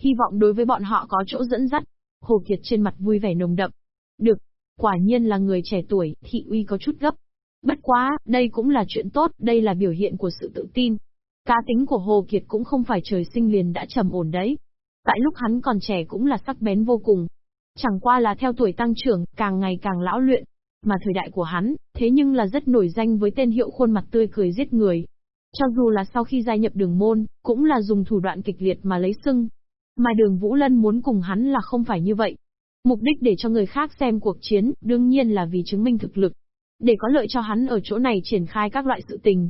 Hy vọng đối với bọn họ có chỗ dẫn dắt. Hồ Kiệt trên mặt vui vẻ nồng đậm. Được, quả nhiên là người trẻ tuổi, thị uy có chút gấp. Bất quá, đây cũng là chuyện tốt, đây là biểu hiện của sự tự tin. Cá tính của Hồ Kiệt cũng không phải trời sinh liền đã trầm ổn đấy. Tại lúc hắn còn trẻ cũng là sắc bén vô cùng, Chẳng qua là theo tuổi tăng trưởng, càng ngày càng lão luyện. Mà thời đại của hắn, thế nhưng là rất nổi danh với tên hiệu khuôn mặt tươi cười giết người. Cho dù là sau khi gia nhập đường môn, cũng là dùng thủ đoạn kịch liệt mà lấy sưng. Mà đường Vũ Lân muốn cùng hắn là không phải như vậy. Mục đích để cho người khác xem cuộc chiến, đương nhiên là vì chứng minh thực lực. Để có lợi cho hắn ở chỗ này triển khai các loại sự tình.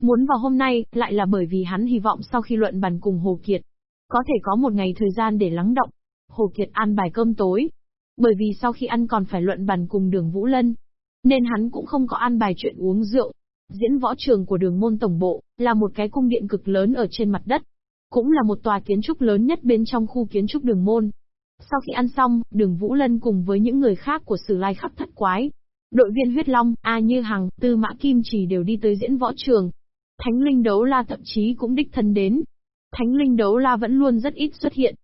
Muốn vào hôm nay, lại là bởi vì hắn hy vọng sau khi luận bàn cùng Hồ Kiệt, có thể có một ngày thời gian để lắng động, Hồ Kiệt ăn bài cơm tối. Bởi vì sau khi ăn còn phải luận bàn cùng đường Vũ Lân. Nên hắn cũng không có ăn bài chuyện uống rượu. Diễn võ trường của đường môn tổng bộ, là một cái cung điện cực lớn ở trên mặt đất. cũng là một tòa kiến trúc lớn nhất bên trong khu kiến trúc đường môn. Sau khi ăn xong, đường Vũ Lân cùng với những người khác của Sử Lai khắp thất quái. Đội viên huyết long, A Như Hằng, Tư Mã Kim chỉ đều đi tới diễn võ trường. Thánh linh đấu la thậm chí cũng đích thân đến. Thánh linh đấu la vẫn luôn rất ít xuất hiện.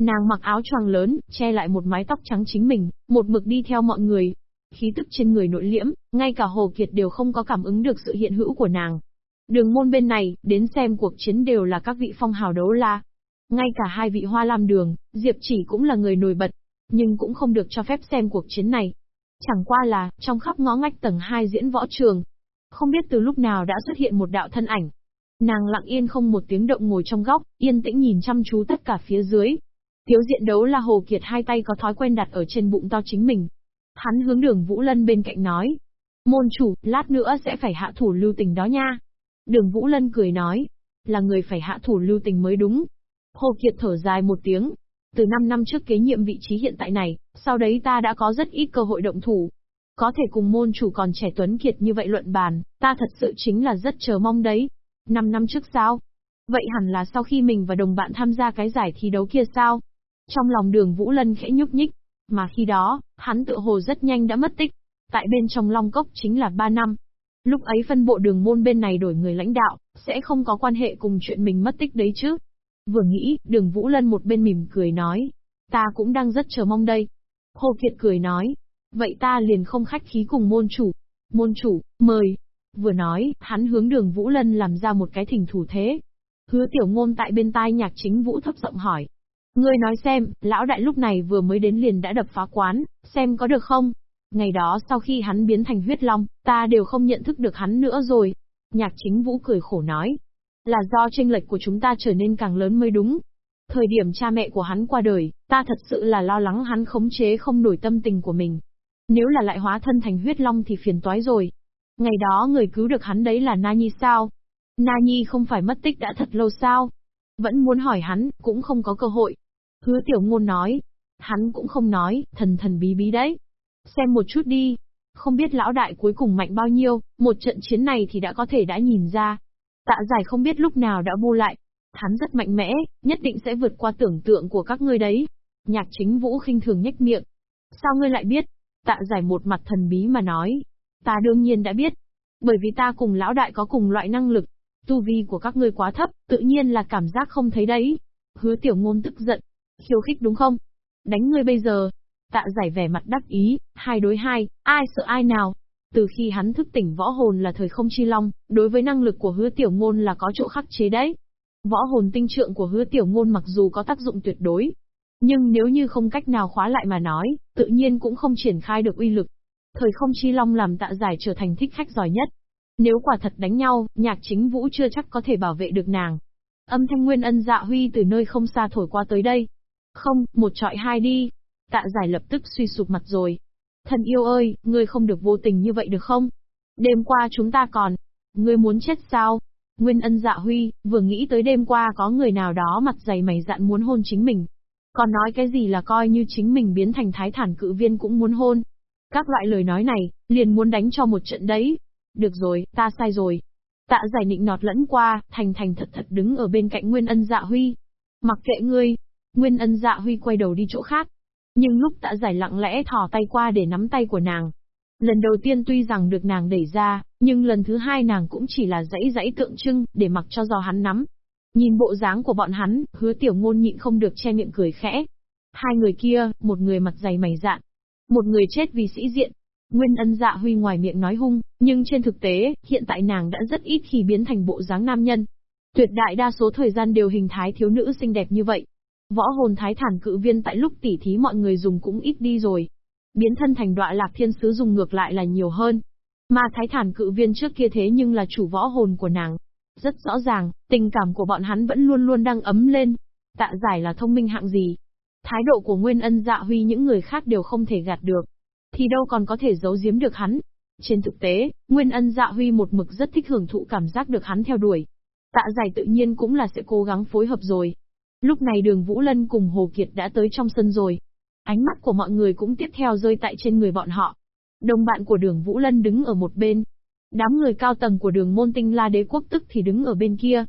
Nàng mặc áo choàng lớn, che lại một mái tóc trắng chính mình, một mực đi theo mọi người. Khí tức trên người nội liễm, ngay cả Hồ Kiệt đều không có cảm ứng được sự hiện hữu của nàng. Đường môn bên này, đến xem cuộc chiến đều là các vị phong hào đấu la. Ngay cả hai vị hoa lam đường, Diệp chỉ cũng là người nổi bật, nhưng cũng không được cho phép xem cuộc chiến này. Chẳng qua là, trong khắp ngõ ngách tầng 2 diễn võ trường, không biết từ lúc nào đã xuất hiện một đạo thân ảnh. Nàng lặng yên không một tiếng động ngồi trong góc, yên tĩnh nhìn chăm chú tất cả phía dưới. Thiếu diện đấu là Hồ Kiệt hai tay có thói quen đặt ở trên bụng to chính mình. Hắn hướng đường Vũ Lân bên cạnh nói. Môn chủ, lát nữa sẽ phải hạ thủ lưu tình đó nha. Đường Vũ Lân cười nói, là người phải hạ thủ lưu tình mới đúng. Hồ Kiệt thở dài một tiếng. Từ 5 năm trước kế nhiệm vị trí hiện tại này, sau đấy ta đã có rất ít cơ hội động thủ. Có thể cùng môn chủ còn trẻ tuấn kiệt như vậy luận bàn, ta thật sự chính là rất chờ mong đấy. 5 năm trước sao? Vậy hẳn là sau khi mình và đồng bạn tham gia cái giải thi đấu kia sao? Trong lòng đường Vũ Lân khẽ nhúc nhích. Mà khi đó, hắn tự hồ rất nhanh đã mất tích. Tại bên trong Long Cốc chính là 3 năm, Lúc ấy phân bộ đường môn bên này đổi người lãnh đạo, sẽ không có quan hệ cùng chuyện mình mất tích đấy chứ. Vừa nghĩ, đường Vũ Lân một bên mỉm cười nói. Ta cũng đang rất chờ mong đây. Hồ Kiệt cười nói. Vậy ta liền không khách khí cùng môn chủ. Môn chủ, mời. Vừa nói, hắn hướng đường Vũ Lân làm ra một cái thỉnh thủ thế. Hứa tiểu ngôn tại bên tai nhạc chính Vũ thấp giọng hỏi. Ngươi nói xem, lão đại lúc này vừa mới đến liền đã đập phá quán, xem có được không? Ngày đó sau khi hắn biến thành huyết long, ta đều không nhận thức được hắn nữa rồi. Nhạc chính vũ cười khổ nói. Là do tranh lệch của chúng ta trở nên càng lớn mới đúng. Thời điểm cha mẹ của hắn qua đời, ta thật sự là lo lắng hắn khống chế không nổi tâm tình của mình. Nếu là lại hóa thân thành huyết long thì phiền toái rồi. Ngày đó người cứu được hắn đấy là Na Nhi sao? Na Nhi không phải mất tích đã thật lâu sao? Vẫn muốn hỏi hắn, cũng không có cơ hội. Hứa tiểu ngôn nói. Hắn cũng không nói, thần thần bí bí đấy. Xem một chút đi. Không biết lão đại cuối cùng mạnh bao nhiêu, một trận chiến này thì đã có thể đã nhìn ra. Tạ giải không biết lúc nào đã bu lại. Hắn rất mạnh mẽ, nhất định sẽ vượt qua tưởng tượng của các ngươi đấy. Nhạc chính vũ khinh thường nhếch miệng. Sao ngươi lại biết? Tạ giải một mặt thần bí mà nói. Ta đương nhiên đã biết. Bởi vì ta cùng lão đại có cùng loại năng lực. Tu vi của các ngươi quá thấp, tự nhiên là cảm giác không thấy đấy. Hứa tiểu ngôn tức giận. Khiêu khích đúng không? Đánh ngươi bây giờ, Tạ giải vẻ mặt đắc ý, hai đối hai, ai sợ ai nào. Từ khi hắn thức tỉnh võ hồn là thời không chi long, đối với năng lực của hứa tiểu ngôn là có chỗ khắc chế đấy. Võ hồn tinh trượng của hứa tiểu ngôn mặc dù có tác dụng tuyệt đối, nhưng nếu như không cách nào khóa lại mà nói, tự nhiên cũng không triển khai được uy lực. Thời không chi long làm tạ giải trở thành thích khách giỏi nhất. Nếu quả thật đánh nhau, nhạc chính vũ chưa chắc có thể bảo vệ được nàng. Âm thanh nguyên ân dạ huy từ nơi không xa thổi qua tới đây. Không, một trọi hai đi. Tạ giải lập tức suy sụp mặt rồi. Thần yêu ơi, ngươi không được vô tình như vậy được không? Đêm qua chúng ta còn. Ngươi muốn chết sao? Nguyên ân dạ huy, vừa nghĩ tới đêm qua có người nào đó mặt dày mày dạn muốn hôn chính mình. Còn nói cái gì là coi như chính mình biến thành thái thản cự viên cũng muốn hôn. Các loại lời nói này, liền muốn đánh cho một trận đấy. Được rồi, ta sai rồi. Tạ giải nịnh nọt lẫn qua, thành thành thật thật đứng ở bên cạnh Nguyên ân dạ huy. Mặc kệ ngươi. Nguyên ân dạ huy quay đầu đi chỗ khác. Nhưng lúc tạ giải lặng lẽ thò tay qua để nắm tay của nàng. Lần đầu tiên tuy rằng được nàng đẩy ra, nhưng lần thứ hai nàng cũng chỉ là dãy dãy tượng trưng, để mặc cho do hắn nắm. Nhìn bộ dáng của bọn hắn, hứa tiểu ngôn nhịn không được che miệng cười khẽ. Hai người kia, một người mặt dày mày dạn, một người chết vì sĩ diện. Nguyên ân dạ huy ngoài miệng nói hung, nhưng trên thực tế, hiện tại nàng đã rất ít khi biến thành bộ dáng nam nhân. Tuyệt đại đa số thời gian đều hình thái thiếu nữ xinh đẹp như vậy. Võ hồn thái thản cự viên tại lúc tỉ thí mọi người dùng cũng ít đi rồi. Biến thân thành đoạ lạc thiên sứ dùng ngược lại là nhiều hơn. Mà thái thản cự viên trước kia thế nhưng là chủ võ hồn của nàng. Rất rõ ràng, tình cảm của bọn hắn vẫn luôn luôn đang ấm lên. Tạ giải là thông minh hạng gì. Thái độ của Nguyên Ân Dạ Huy những người khác đều không thể gạt được. Thì đâu còn có thể giấu giếm được hắn. Trên thực tế, Nguyên Ân Dạ Huy một mực rất thích hưởng thụ cảm giác được hắn theo đuổi. Tạ giải tự nhiên cũng là sẽ cố gắng phối hợp rồi. Lúc này đường Vũ Lân cùng Hồ Kiệt đã tới trong sân rồi. Ánh mắt của mọi người cũng tiếp theo rơi tại trên người bọn họ. Đồng bạn của đường Vũ Lân đứng ở một bên. Đám người cao tầng của đường môn tinh la đế quốc tức thì đứng ở bên kia.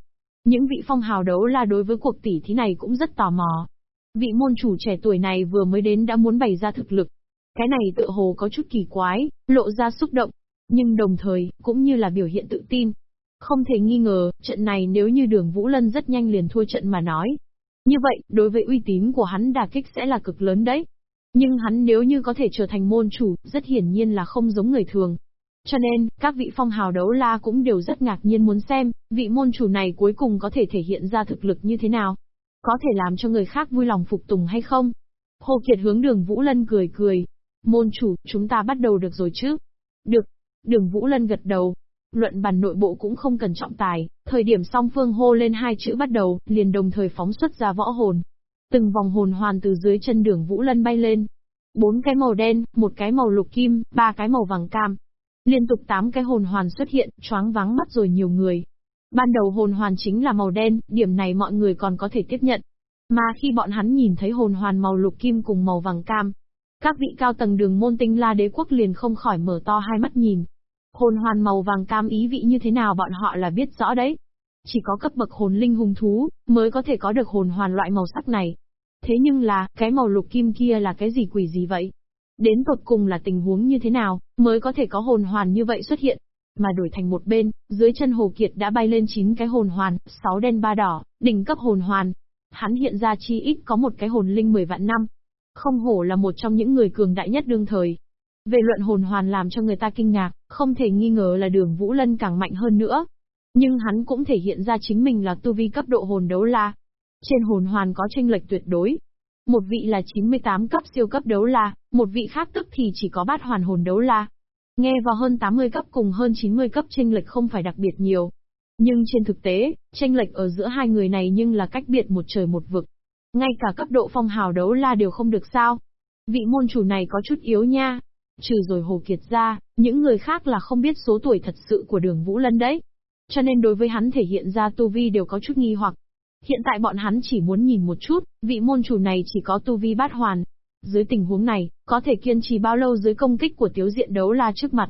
Những vị phong hào đấu la đối với cuộc tỷ thí này cũng rất tò mò. Vị môn chủ trẻ tuổi này vừa mới đến đã muốn bày ra thực lực. Cái này tựa hồ có chút kỳ quái, lộ ra xúc động, nhưng đồng thời, cũng như là biểu hiện tự tin. Không thể nghi ngờ, trận này nếu như đường Vũ Lân rất nhanh liền thua trận mà nói. Như vậy, đối với uy tín của hắn đà kích sẽ là cực lớn đấy. Nhưng hắn nếu như có thể trở thành môn chủ, rất hiển nhiên là không giống người thường. Cho nên, các vị phong hào đấu la cũng đều rất ngạc nhiên muốn xem, vị môn chủ này cuối cùng có thể thể hiện ra thực lực như thế nào. Có thể làm cho người khác vui lòng phục tùng hay không? Hồ Kiệt hướng đường Vũ Lân cười cười. Môn chủ, chúng ta bắt đầu được rồi chứ? Được. Đường Vũ Lân gật đầu. Luận bàn nội bộ cũng không cần trọng tài, thời điểm song phương hô lên hai chữ bắt đầu, liền đồng thời phóng xuất ra võ hồn. Từng vòng hồn hoàn từ dưới chân đường Vũ Lân bay lên. Bốn cái màu đen, một cái màu lục kim, ba cái màu vàng cam, Liên tục tám cái hồn hoàn xuất hiện, choáng vắng mắt rồi nhiều người. Ban đầu hồn hoàn chính là màu đen, điểm này mọi người còn có thể tiếp nhận. Mà khi bọn hắn nhìn thấy hồn hoàn màu lục kim cùng màu vàng cam, các vị cao tầng đường môn tinh la đế quốc liền không khỏi mở to hai mắt nhìn. Hồn hoàn màu vàng cam ý vị như thế nào bọn họ là biết rõ đấy. Chỉ có cấp bậc hồn linh hùng thú, mới có thể có được hồn hoàn loại màu sắc này. Thế nhưng là, cái màu lục kim kia là cái gì quỷ gì vậy? Đến tột cùng là tình huống như thế nào, mới có thể có hồn hoàn như vậy xuất hiện. Mà đổi thành một bên, dưới chân Hồ Kiệt đã bay lên 9 cái hồn hoàn, 6 đen ba đỏ, đỉnh cấp hồn hoàn. Hắn hiện ra chi ít có một cái hồn linh 10 vạn năm. Không hổ là một trong những người cường đại nhất đương thời. Về luận hồn hoàn làm cho người ta kinh ngạc, không thể nghi ngờ là đường Vũ Lân càng mạnh hơn nữa. Nhưng hắn cũng thể hiện ra chính mình là tu vi cấp độ hồn đấu la. Trên hồn hoàn có tranh lệch tuyệt đối, một vị là 98 cấp siêu cấp đấu la, một vị khác tức thì chỉ có bát hoàn hồn đấu la. Nghe vào hơn 80 cấp cùng hơn 90 cấp tranh lệch không phải đặc biệt nhiều. Nhưng trên thực tế, tranh lệch ở giữa hai người này nhưng là cách biệt một trời một vực. Ngay cả cấp độ phong hào đấu la đều không được sao. Vị môn chủ này có chút yếu nha. Trừ rồi Hồ Kiệt ra, những người khác là không biết số tuổi thật sự của đường Vũ Lân đấy. Cho nên đối với hắn thể hiện ra tu vi đều có chút nghi hoặc. Hiện tại bọn hắn chỉ muốn nhìn một chút, vị môn chủ này chỉ có tu vi bát hoàn. Dưới tình huống này, có thể kiên trì bao lâu dưới công kích của tiếu diện đấu la trước mặt.